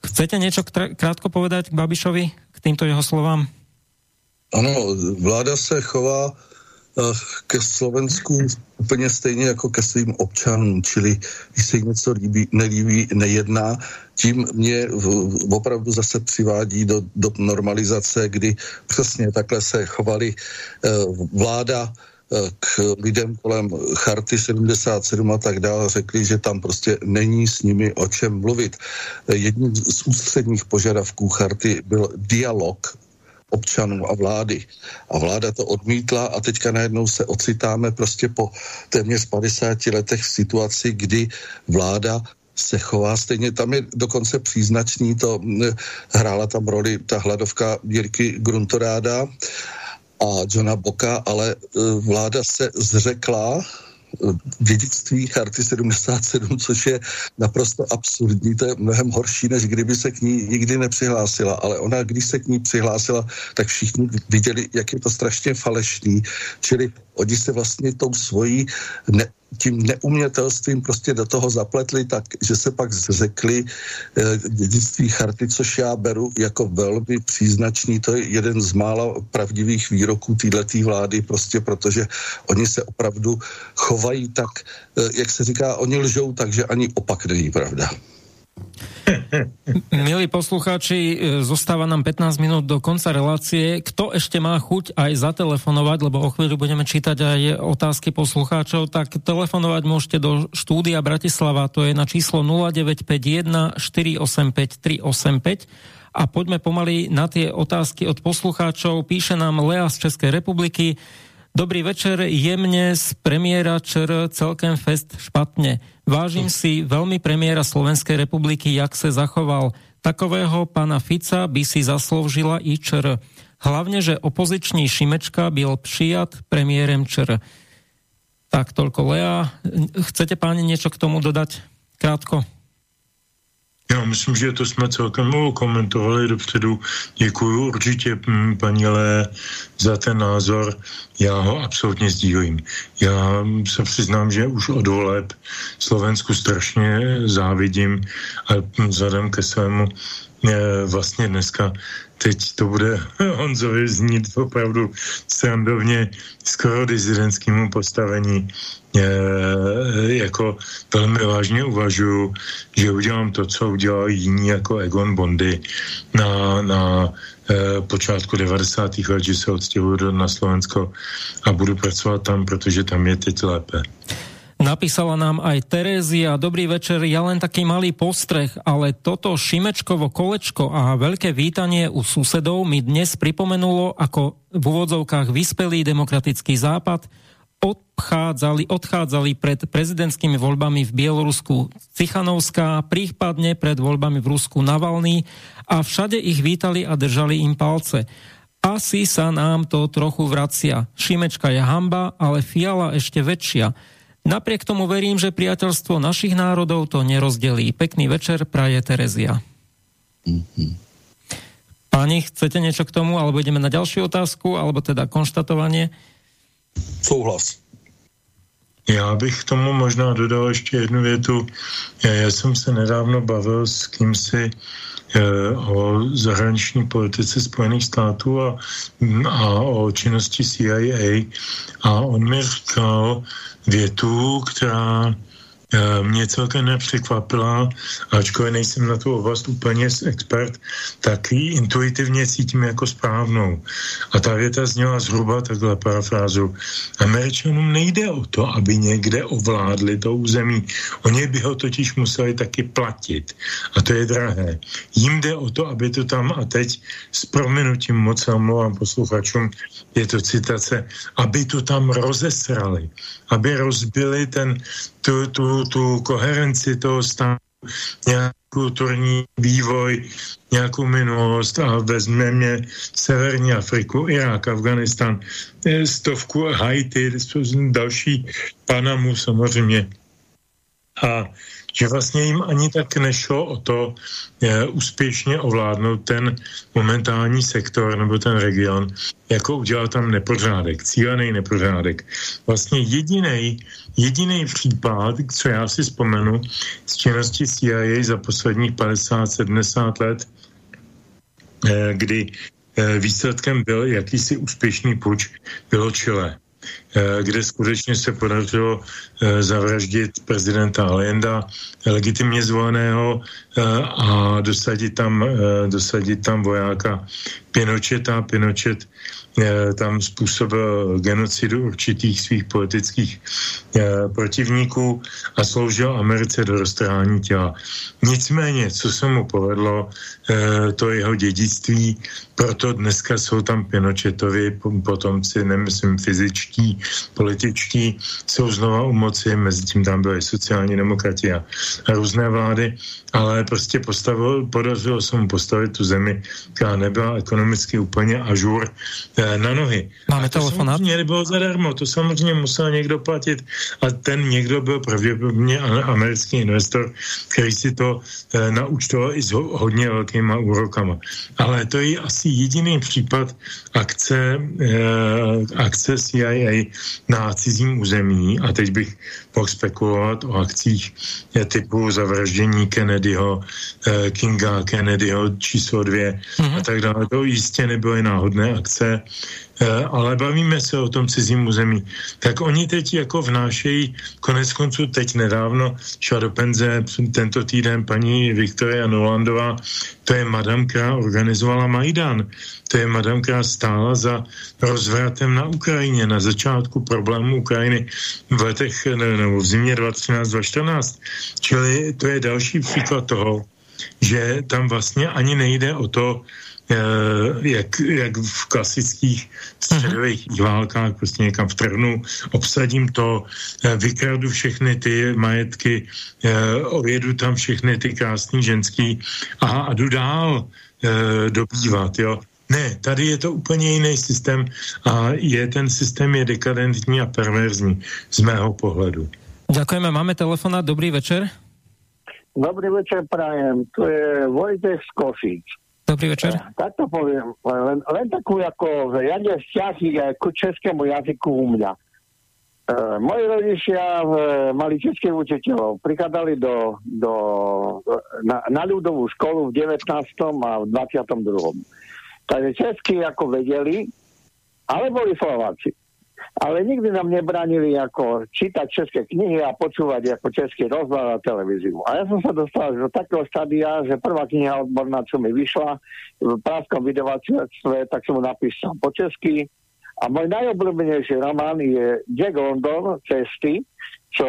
Chcete něco krátko povedať k Babišovi, k týmto jeho slovám? Ano, vláda se chová ke Slovensku úplně stejně jako ke svým občanům, čili když se jim něco líbí, nelíbí, nejedná, tím mě opravdu zase přivádí do, do normalizace, kdy přesně takhle se chovali eh, vláda eh, k lidem kolem Charty 77 a tak dále řekli, že tam prostě není s nimi o čem mluvit. Jedním z ústředních požadavků Charty byl dialog občanů a vlády. A vláda to odmítla a teďka najednou se ocitáme prostě po téměř 50 letech v situaci, kdy vláda se chová stejně. Tam je dokonce příznačný to, hrála tam roli ta hladovka Jirky Gruntoráda a Johna Boka, ale e, vláda se zřekla dědictví Charty 77, což je naprosto absurdní, to je mnohem horší, než kdyby se k ní nikdy nepřihlásila, ale ona, když se k ní přihlásila, tak všichni viděli, jak je to strašně falešný, čili oni se vlastně tou svojí ne, tím neumětelstvím prostě do toho zapletli tak, že se pak zřekli eh, dědictví charty, což já beru jako velmi příznačný. To je jeden z mála pravdivých výroků této vlády, prostě protože oni se opravdu chovají tak, eh, jak se říká, oni lžou, takže ani opak není pravda. Milí poslucháči, e, zostáva nám 15 minút do konca relácie. Kto ešte má chuť aj zatelefonovať, lebo o chvíľu budeme čítať aj otázky poslucháčov, tak telefonovať môžete do štúdia Bratislava, to je na číslo 0951 485 385 a poďme pomaly na tie otázky od poslucháčov. Píše nám Lea z Českej republiky. Dobrý večer, jemne z premiéra ČR celkem fest špatne. Vážim si veľmi premiéra Slovenskej republiky, jak se zachoval. Takového pana Fica by si zasloužila i ČR. Hlavne, že opoziční Šimečka byl přijat premiérem ČR. Tak toľko Lea. Chcete páni niečo k tomu dodať? Krátko. Já myslím, že to jsme celkem komentovali dopředu. Děkuji určitě mm, paní Lé za ten názor. Já ho absolutně sdílím. Já se přiznám, že už od voleb Slovensku strašně závidím a vzhledem ke svému eh, vlastně dneska teď to bude Honzovi znít opravdu srandovně skoro dizidenskému postavení e, jako velmi vážně uvažuju, že udělám to, co udělal jiní jako Egon Bondy na, na e, počátku 90. let, že se odstěhuju na Slovensko a budu pracovat tam, protože tam je teď lépe. Napísala nám aj Terézia, dobrý večer, ja len taký malý postreh, ale toto Šimečkovo kolečko a veľké vítanie u susedov mi dnes pripomenulo, ako v úvodzovkách vyspelý demokratický západ odchádzali, odchádzali pred prezidentskými voľbami v Bielorusku Cichanovská, prípadne pred voľbami v Rusku Navalny a všade ich vítali a držali im palce. Asi sa nám to trochu vracia. Šimečka je hamba, ale fiala ešte väčšia. Napriek tomu verím, že priateľstvo našich národov to nerozdelí. Pekný večer, praje Terezia. Mm-hmm. Páni, chcete niečo k tomu, alebo ideme na ďalšiu otázku, alebo teda konštatovanie? Souhlas. Já bych k tomu možná dodal ještě jednu větu. Já, já jsem se nedávno bavil s kýmsi eh, o zahraniční politice Spojených států a, a o činnosti CIA a on mi říkal, větu, která mě celkem nepřekvapila, ačkoliv nejsem na tu oblast úplně expert, tak ji intuitivně cítím jako správnou. A ta věta zněla zhruba takhle parafrázu. Američanům nejde o to, aby někde ovládli to území. Oni by ho totiž museli taky platit. A to je drahé. Jím jde o to, aby to tam a teď s prominutím moc omlouvám posluchačům, je to citace, aby to tam rozesrali, aby rozbili ten tu, tu, tu koherenci toho státu, nějaký kulturní vývoj, nějakou minulost a vezmeme Severní Afriku, Irák, Afganistan, eh, stovku Haiti, další Panamu samozřejmě. A že vlastně jim ani tak nešlo o to je, úspěšně ovládnout ten momentální sektor nebo ten region, jako udělat tam nepořádek, cílený nepořádek. Vlastně jediný jediný případ, co já si vzpomenu z činnosti CIA za posledních 50-70 let, eh, kdy eh, výsledkem byl jakýsi úspěšný puč, bylo Chile. Eh, kde skutečně se podařilo eh, zavraždit prezidenta Allenda, legitimně zvoleného eh, a dosadit tam, dosadit tam vojáka Pinocheta. Pinochet tam způsobil genocidu určitých svých politických protivníků a sloužil Americe do roztrhání těla. Nicméně, co se mu povedlo, to jeho dědictví, proto dneska jsou tam Pinochetovi potomci, nemyslím fyzičtí, političtí jsou znova u moci, mezi tím tam byly sociální demokrati a různé vlády, ale prostě postavil, podařilo se mu postavit tu zemi, která nebyla ekonomicky úplně ažur eh, na nohy. Máme to telefonát? samozřejmě nebylo zadarmo, to samozřejmě musel někdo platit a ten někdo byl pravděpodobně americký investor, který si to eh, naučtoval i s ho, hodně velkýma úrokama. Ale to je asi jediný případ akce, eh, akce CIA na cizím území a teď bych mohl spekulovat o akcích typu zavraždění Kennedyho, eh, Kinga Kennedyho číslo dvě mm-hmm. a tak dále. To jistě nebyly náhodné akce, ale bavíme se o tom cizím území. Tak oni teď jako vnášejí, konec konců teď nedávno šla do penze tento týden paní Viktoria Nolandová, to je madam, která organizovala Majdan. To je madam, která stála za rozvratem na Ukrajině, na začátku problému Ukrajiny v letech, nebo v zimě 2013-2014. Čili to je další příklad toho, že tam vlastně ani nejde o to, eh, jak, jak v klasických středových uh-huh. válkách prostě někam vtrhnu, obsadím to, eh, vykradu všechny ty majetky, eh, ojedu tam všechny ty krásný ženský a, a jdu dál dobývat, jo. Ne, tady je to úplně jiný systém a je ten systém je dekadentní a perverzní z mého pohledu. Ďakujeme, máme telefonát, dobrý večer. Dobrý večer, prajem, to je Vojtech z Košic. Dobrý večer. Eh, tak to poviem, len, len takú ako riadne vzťahy k českému jazyku u mňa. E, moji rodičia e, mali českých učiteľov, prichádzali do, do, na, na ľudovú školu v 19. a v 22. Takže česky ako vedeli, ale boli Slováci. Ale nikdy nám nebranili ako čítať české knihy a počúvať ako český rozhľad a televíziu. A ja som sa dostal do takého štádia, že prvá kniha odborná, čo mi vyšla v práskom vydavateľstve, tak som ho napísal po česky. A môj najobľúbenejší román je Jack London, Cesty, čo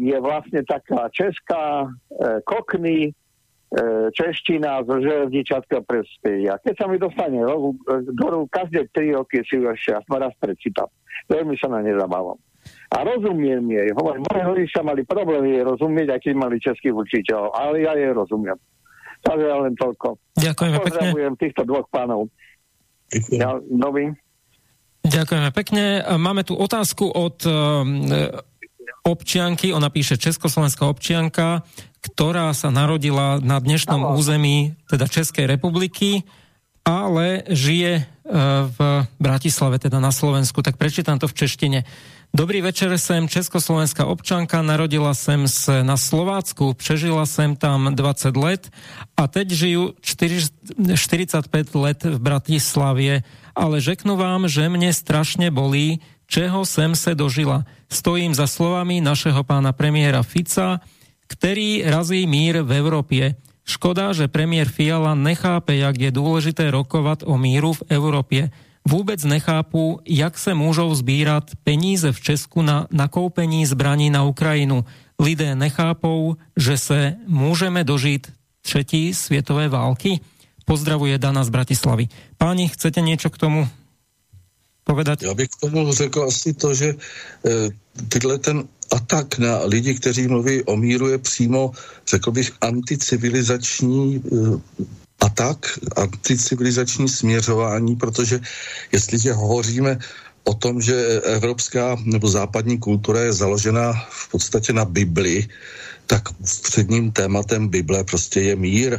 je vlastne taká česká e, kokny E, čeština zo železničáckého prespieja. Keď sa mi dostane do rúk, každé tri roky si ju ešte raz prečítam. Veľmi sa na ne zabávam. A rozumiem jej. Hovorím, moje rodičia mali problémy jej rozumieť, aj keď mali českých učiteľov, ale ja jej rozumiem. Takže ja len toľko. Ďakujeme pekne. Pozdravujem týchto dvoch pánov. Ja, nový. Ďakujeme pekne. Máme tu otázku od um, občianky, ona píše Československá občianka, ktorá sa narodila na dnešnom území teda Českej republiky, ale žije v Bratislave, teda na Slovensku. Tak prečítam to v češtine. Dobrý večer, jsem československá občanka, narodila jsem se na Slovácku, přežila jsem tam 20 let a teď žiju 4, 45 let v Bratislavě, ale řeknu vám, že mě strašně bolí, čeho jsem se dožila. Stojím za slovami našeho pána premiéra Fica, který razí mír v Evropě. Škoda, že premiér Fiala nechápe, jak je důležité rokovat o míru v Evropě. Vůbec nechápu, jak se můžou sbírat peníze v Česku na nakoupení zbraní na Ukrajinu. Lidé nechápou, že se můžeme dožít třetí světové války. Pozdravuje Dana z Bratislavy. Páni, chcete něco k tomu povedať? Já bych k tomu řekl asi to, že e, tyhle ten atak na lidi, kteří mluví o míru, je přímo, řekl bych, anticivilizační e, atak, anticivilizační směřování, protože jestliže hovoříme o tom, že evropská nebo západní kultura je založena v podstatě na Bibli, tak předním tématem Bible prostě je mír.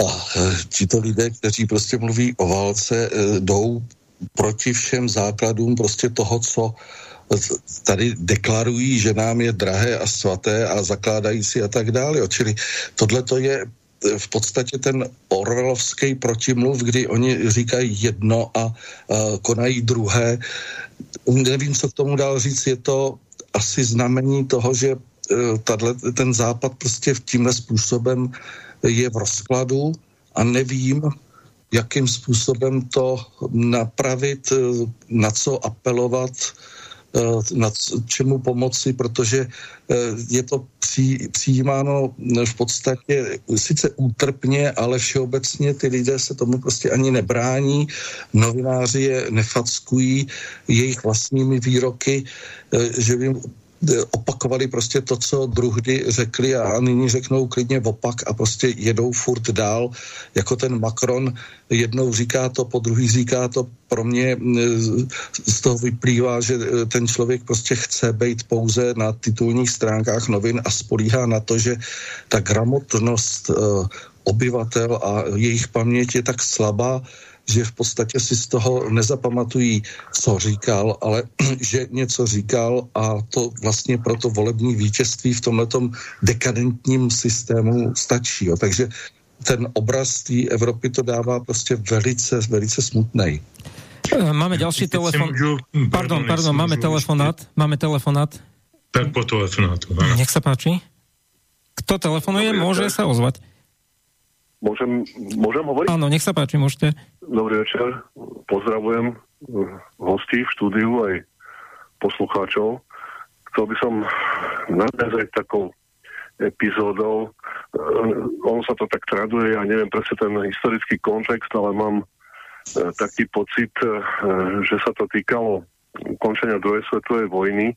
A e, tito lidé, kteří prostě mluví o válce, jdou proti všem základům prostě toho, co tady deklarují, že nám je drahé a svaté a zakládají si a tak dále. Čili tohle to je v podstatě ten orvelovský protimluv, kdy oni říkají jedno a, a konají druhé. Nevím, co k tomu dál říct, je to asi znamení toho, že e, tato, ten západ prostě v tímhle způsobem je v rozkladu a nevím, jakým způsobem to napravit, eh, na co apelovat, eh, na čemu pomoci, protože eh, je to přijímáno v podstatě sice útrpně, ale všeobecně ty lidé se tomu prostě ani nebrání. Novináři je nefackují jejich vlastními výroky, že by opakovali prostě to, co druhdy řekli a nyní řeknou klidně opak a prostě jedou furt dál, jako ten Macron jednou říká to, po druhý říká to. Pro mě z toho vyplývá, že ten člověk prostě chce být pouze na titulních stránkách novin a spolíhá na to, že ta gramotnost obyvatel a jejich paměť je tak slabá, že v podstatě si z toho nezapamatují, co říkal, ale že něco říkal a to vlastně pro to volební vítězství v tomhletom dekadentním systému stačí. Jo. Takže ten obraz té Evropy to dává prostě velice, velice smutný. Máme další telefon. Pardon, pardon, máme telefonát. Máme telefonát. Tak po telefonátu. Nech sa páči. Kto telefonuje, môže sa ozvať. Môžem, môžem hovoriť? Áno, nech sa páči, môžete. Dobrý večer. Pozdravujem hostí v štúdiu aj poslucháčov. Chcel by som nadviazať takou epizódou. On sa to tak traduje, ja neviem presne ten historický kontext, ale mám e, taký pocit, že sa to týkalo ukončenia druhej svetovej vojny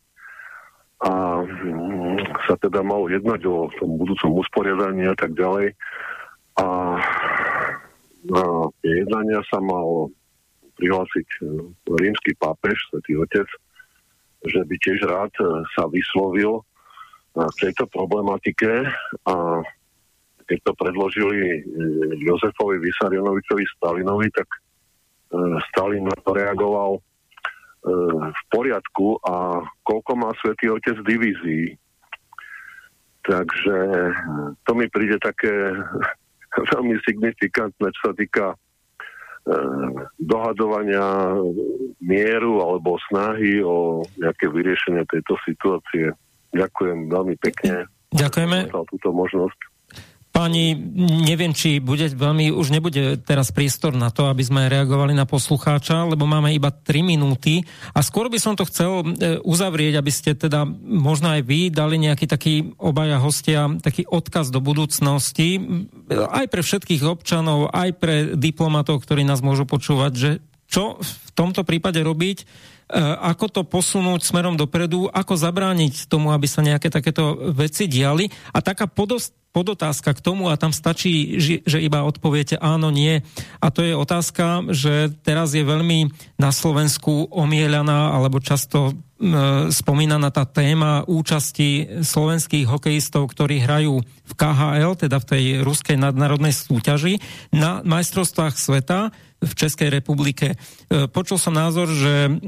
a mm, sa teda malo jednať o tom budúcom usporiadaní a tak ďalej a tie jednania sa mal prihlásiť e, rímsky pápež, svetý otec, že by tiež rád e, sa vyslovil na tejto problematike a keď to predložili e, Jozefovi Vysarionovičovi Stalinovi, tak Stalin na to reagoval v poriadku a koľko má svätý otec divízií. Takže to mi príde také veľmi signifikantné, čo sa týka e, dohadovania mieru alebo snahy o nejaké vyriešenie tejto situácie. Ďakujem veľmi pekne. Ďakujeme. Za túto možnosť. Páni, neviem, či bude veľmi, už nebude teraz priestor na to, aby sme reagovali na poslucháča, lebo máme iba 3 minúty. A skôr by som to chcel e, uzavrieť, aby ste teda možno aj vy dali nejaký taký obaja hostia, taký odkaz do budúcnosti, aj pre všetkých občanov, aj pre diplomatov, ktorí nás môžu počúvať, že čo v tomto prípade robiť, ako to posunúť smerom dopredu, ako zabrániť tomu, aby sa nejaké takéto veci diali. A taká podost, podotázka k tomu a tam stačí, že iba odpoviete áno, nie. A to je otázka, že teraz je veľmi na Slovensku omielaná alebo často spomínaná tá téma účasti slovenských hokejistov, ktorí hrajú v KHL, teda v tej ruskej nadnárodnej súťaži, na majstrovstvách sveta v Českej republike. E, počul som názor, že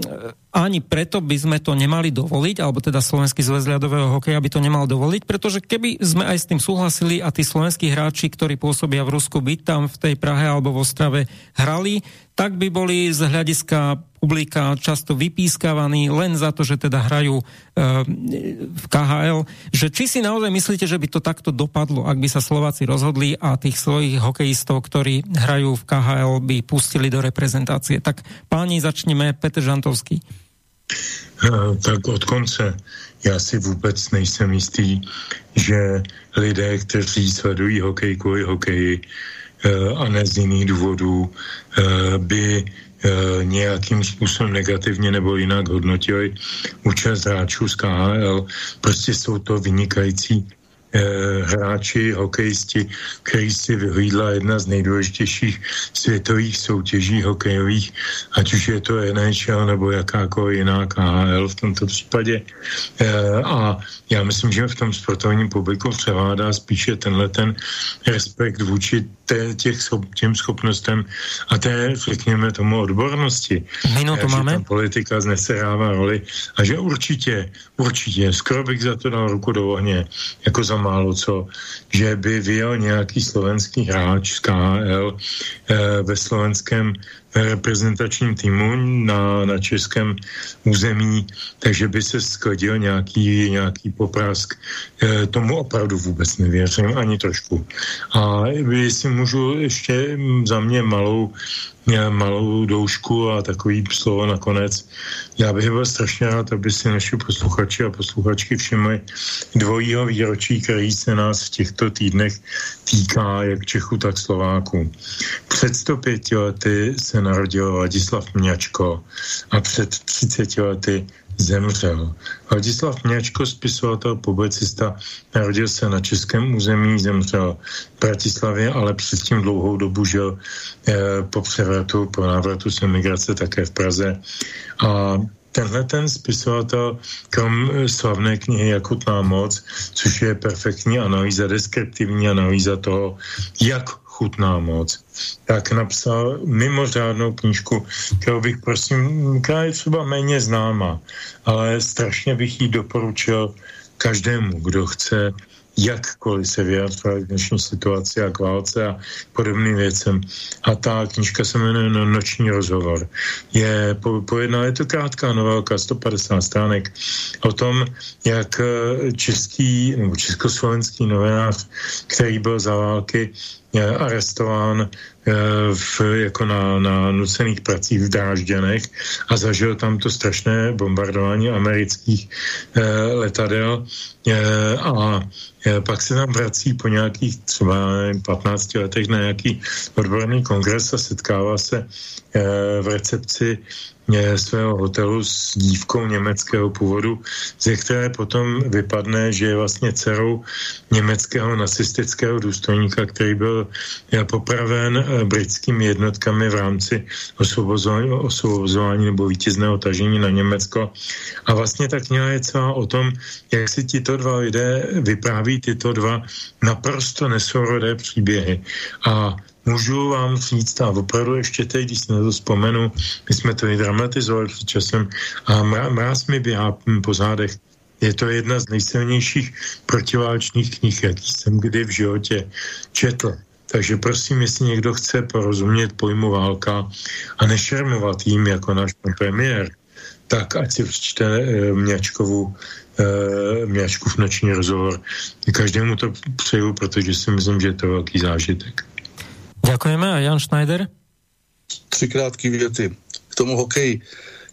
ani preto by sme to nemali dovoliť, alebo teda Slovenský zväz ľadového hokeja by to nemal dovoliť, pretože keby sme aj s tým súhlasili a tí slovenskí hráči, ktorí pôsobia v Rusku, byť tam v tej Prahe alebo v Ostrave hrali, tak by boli z hľadiska publika často vypískavaní len za to, že teda hrajú e, v KHL. Že či si naozaj myslíte, že by to takto dopadlo, ak by sa Slováci rozhodli a tých svojich hokejistov, ktorí hrajú v KHL, by pustili do reprezentácie. Tak páni, začneme. Petr Žantovský. E, tak od konce. Já si vůbec nejsem jistý, že lidé, kteří sledují hokej kvůli hokeji e, a ne z jiných důvodů, by E, nějakým způsobem negativně nebo jinak hodnotili účast hráčů z KHL. Prostě jsou to vynikající Eh, hráči, hokejisti, který si vyhlídla jedna z nejdůležitějších světových soutěží hokejových, ať už je to NHL nebo jakákoliv jiná KHL v tomto případě. Eh, a já myslím, že v tom sportovním publiku převládá spíše tenhle ten respekt vůči té, těch, těm schopnostem a té, řekněme tomu, odbornosti. Minutu máme. Že politika zneserává roli a že určitě, určitě, skoro bych za to dal ruku do ohně, jako za málo co, že by vyjel nějaký slovenský hráč z KHL eh, ve slovenském reprezentačním týmu na, na českém území, takže by se skladil nějaký, nějaký poprask. E, tomu opravdu vůbec nevěřím, ani trošku. A jestli můžu ještě za mě malou malou doušku a takový slovo nakonec. Já bych byl strašně rád, aby si naši posluchači a posluchačky všimli dvojího výročí, který se nás v těchto týdnech týká jak Čechu, tak Slováků. Před 105 lety se narodil Ladislav Mňačko a před 30 lety zemřel. Vladislav Měčko, spisovatel, publicista, narodil se na českém území, zemřel v Bratislavě, ale předtím dlouhou dobu žil eh, po převratu, po návratu z emigrace také v Praze. A tenhle ten spisovatel, krom eh, slavné knihy Jakutná moc, což je perfektní analýza, deskriptivní analýza toho, jak chutná moc, tak napsal mimořádnou knížku, kterou bych prosím, která je třeba méně známa, ale strašně bych ji doporučil každému, kdo chce jakkoliv se vyjadřovat k dnešní situaci a k válce a podobným věcem. A ta knižka se jmenuje no, Noční rozhovor. Je po, pojedná, je to krátká novelka, 150 stránek, o tom, jak eh, český nebo československý novinář, který byl za války arestován eh, v, jako na, na nucených pracích v Drážděnech a zažil tam to strašné bombardování amerických eh, letadel. Eh, a pak se tam vrací po nějakých třeba 15 letech na nějaký odborný kongres a setkává se v recepci svého hotelu s dívkou německého původu, ze které potom vypadne, že je vlastně dcerou německého nacistického důstojníka, který byl eh, popraven eh, britskými jednotkami v rámci osvobozování, osvobozování nebo vítězného tažení na Německo. A vlastně ta kniha je celá o tom, jak si tito dva lidé vypráví tyto dva naprosto nesourodé příběhy. A Můžu vám říct, a opravdu ještě teď, když na to vzpomenu, my jsme to i dramatizovali před časem a mráz mi běhá po zádech. Je to jedna z nejsilnějších protiválečných knih, jaký jsem kdy v životě četl. Takže prosím, jestli někdo chce porozumět pojmu válka a nešermovat jim jako náš premiér, tak ať si přečte e, Měčkovu e, Měčkův noční rozhovor. Každému to přeju, protože si myslím, že je to velký zážitek. Děkujeme. A Jan Schneider? Tři krátké věty. K tomu hokeji.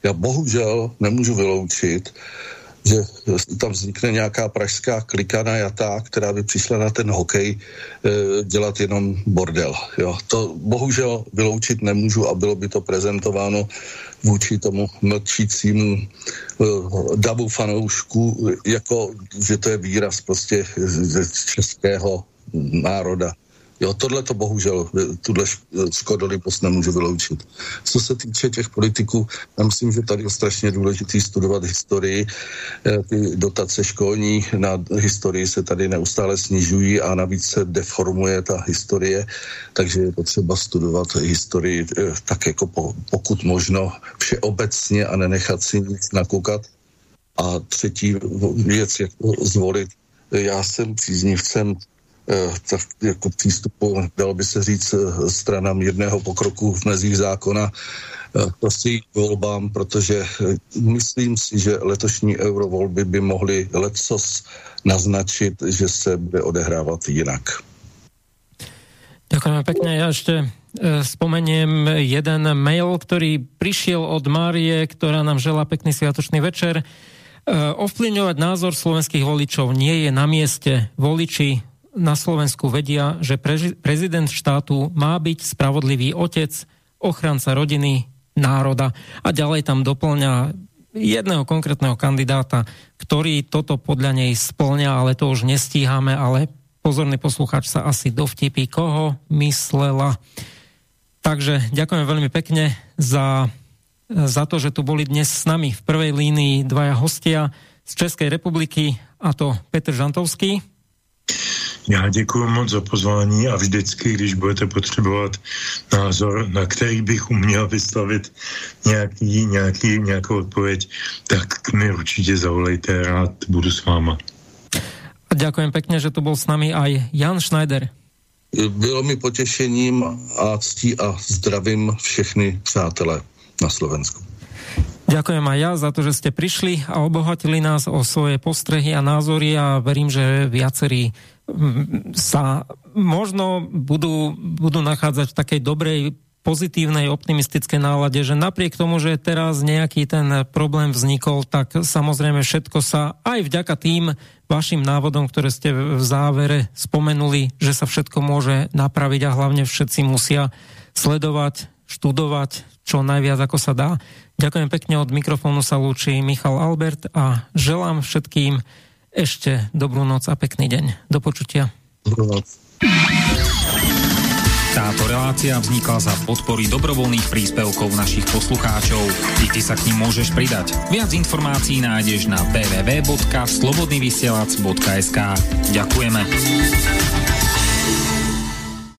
Já bohužel nemůžu vyloučit, že tam vznikne nějaká pražská klika najatá, která by přišla na ten hokej e, dělat jenom bordel. Jo. To bohužel vyloučit nemůžu a bylo by to prezentováno vůči tomu mlčícímu e, davu fanoušku, jako že to je výraz prostě ze českého národa. Jo, tohle to bohužel, tuhle škodolibost nemůžu vyloučit. Co se týče těch politiků, já myslím, že tady je strašně důležitý studovat historii. Eh, ty dotace školní na historii se tady neustále snižují a navíc se deformuje ta historie, takže je potřeba studovat historii eh, tak jako pokud možno všeobecně a nenechat si nic nakoukat. A třetí věc, jak zvolit. Já jsem příznivcem Eh, tak jako přístupu, dalo by se říct, eh, stranám mírného pokroku v mezích zákona eh, prostě volbám, protože myslím si, že letošní eurovolby by mohly lecos naznačit, že se bude odehrávat jinak. Ďakujeme pekne. Ja ešte spomeniem jeden mail, ktorý prišiel od Márie, ktorá nám žela pekný sviatočný večer. Ovplyvňovať názor slovenských voličov nie je na mieste. Voliči na Slovensku vedia, že prezident štátu má byť spravodlivý otec, ochranca rodiny, národa a ďalej tam doplňa jedného konkrétneho kandidáta, ktorý toto podľa nej splňa, ale to už nestíhame, ale pozorný posluchač sa asi dovtipí, koho myslela. Takže ďakujem veľmi pekne za, za to, že tu boli dnes s nami v prvej línii dvaja hostia z Českej republiky, a to Petr Žantovský. Já děkuji moc za pozvání a vždycky, když budete potřebovat názor, na který bych uměl vyslovit nějaký, nějaký, nějakou odpověď, tak mi určitě zavolejte, rád budu s váma. Ďakujem pekne, že tu bol s nami aj Jan Schneider. Bylo mi potěšením a ctí a zdravím všechny přátelé na Slovensku. Ďakujem aj ja za to, že ste prišli a obohatili nás o svoje postrehy a názory a verím, že viacerí sa možno budú, budú nachádzať v takej dobrej pozitívnej, optimistické nálade, že napriek tomu, že teraz nejaký ten problém vznikol, tak samozrejme všetko sa aj vďaka tým vašim návodom, ktoré ste v závere spomenuli, že sa všetko môže napraviť a hlavne všetci musia sledovať študovať čo najviac ako sa dá. Ďakujem pekne, od mikrofónu sa lúči Michal Albert a želám všetkým ešte dobrú noc a pekný deň. Do počutia. Dobrú noc. Táto relácia vznikla za podpory dobrovoľných príspevkov našich poslucháčov. I ty sa k ním môžeš pridať. Viac informácií nájdeš na www.slobodnyvysielac.sk Ďakujeme.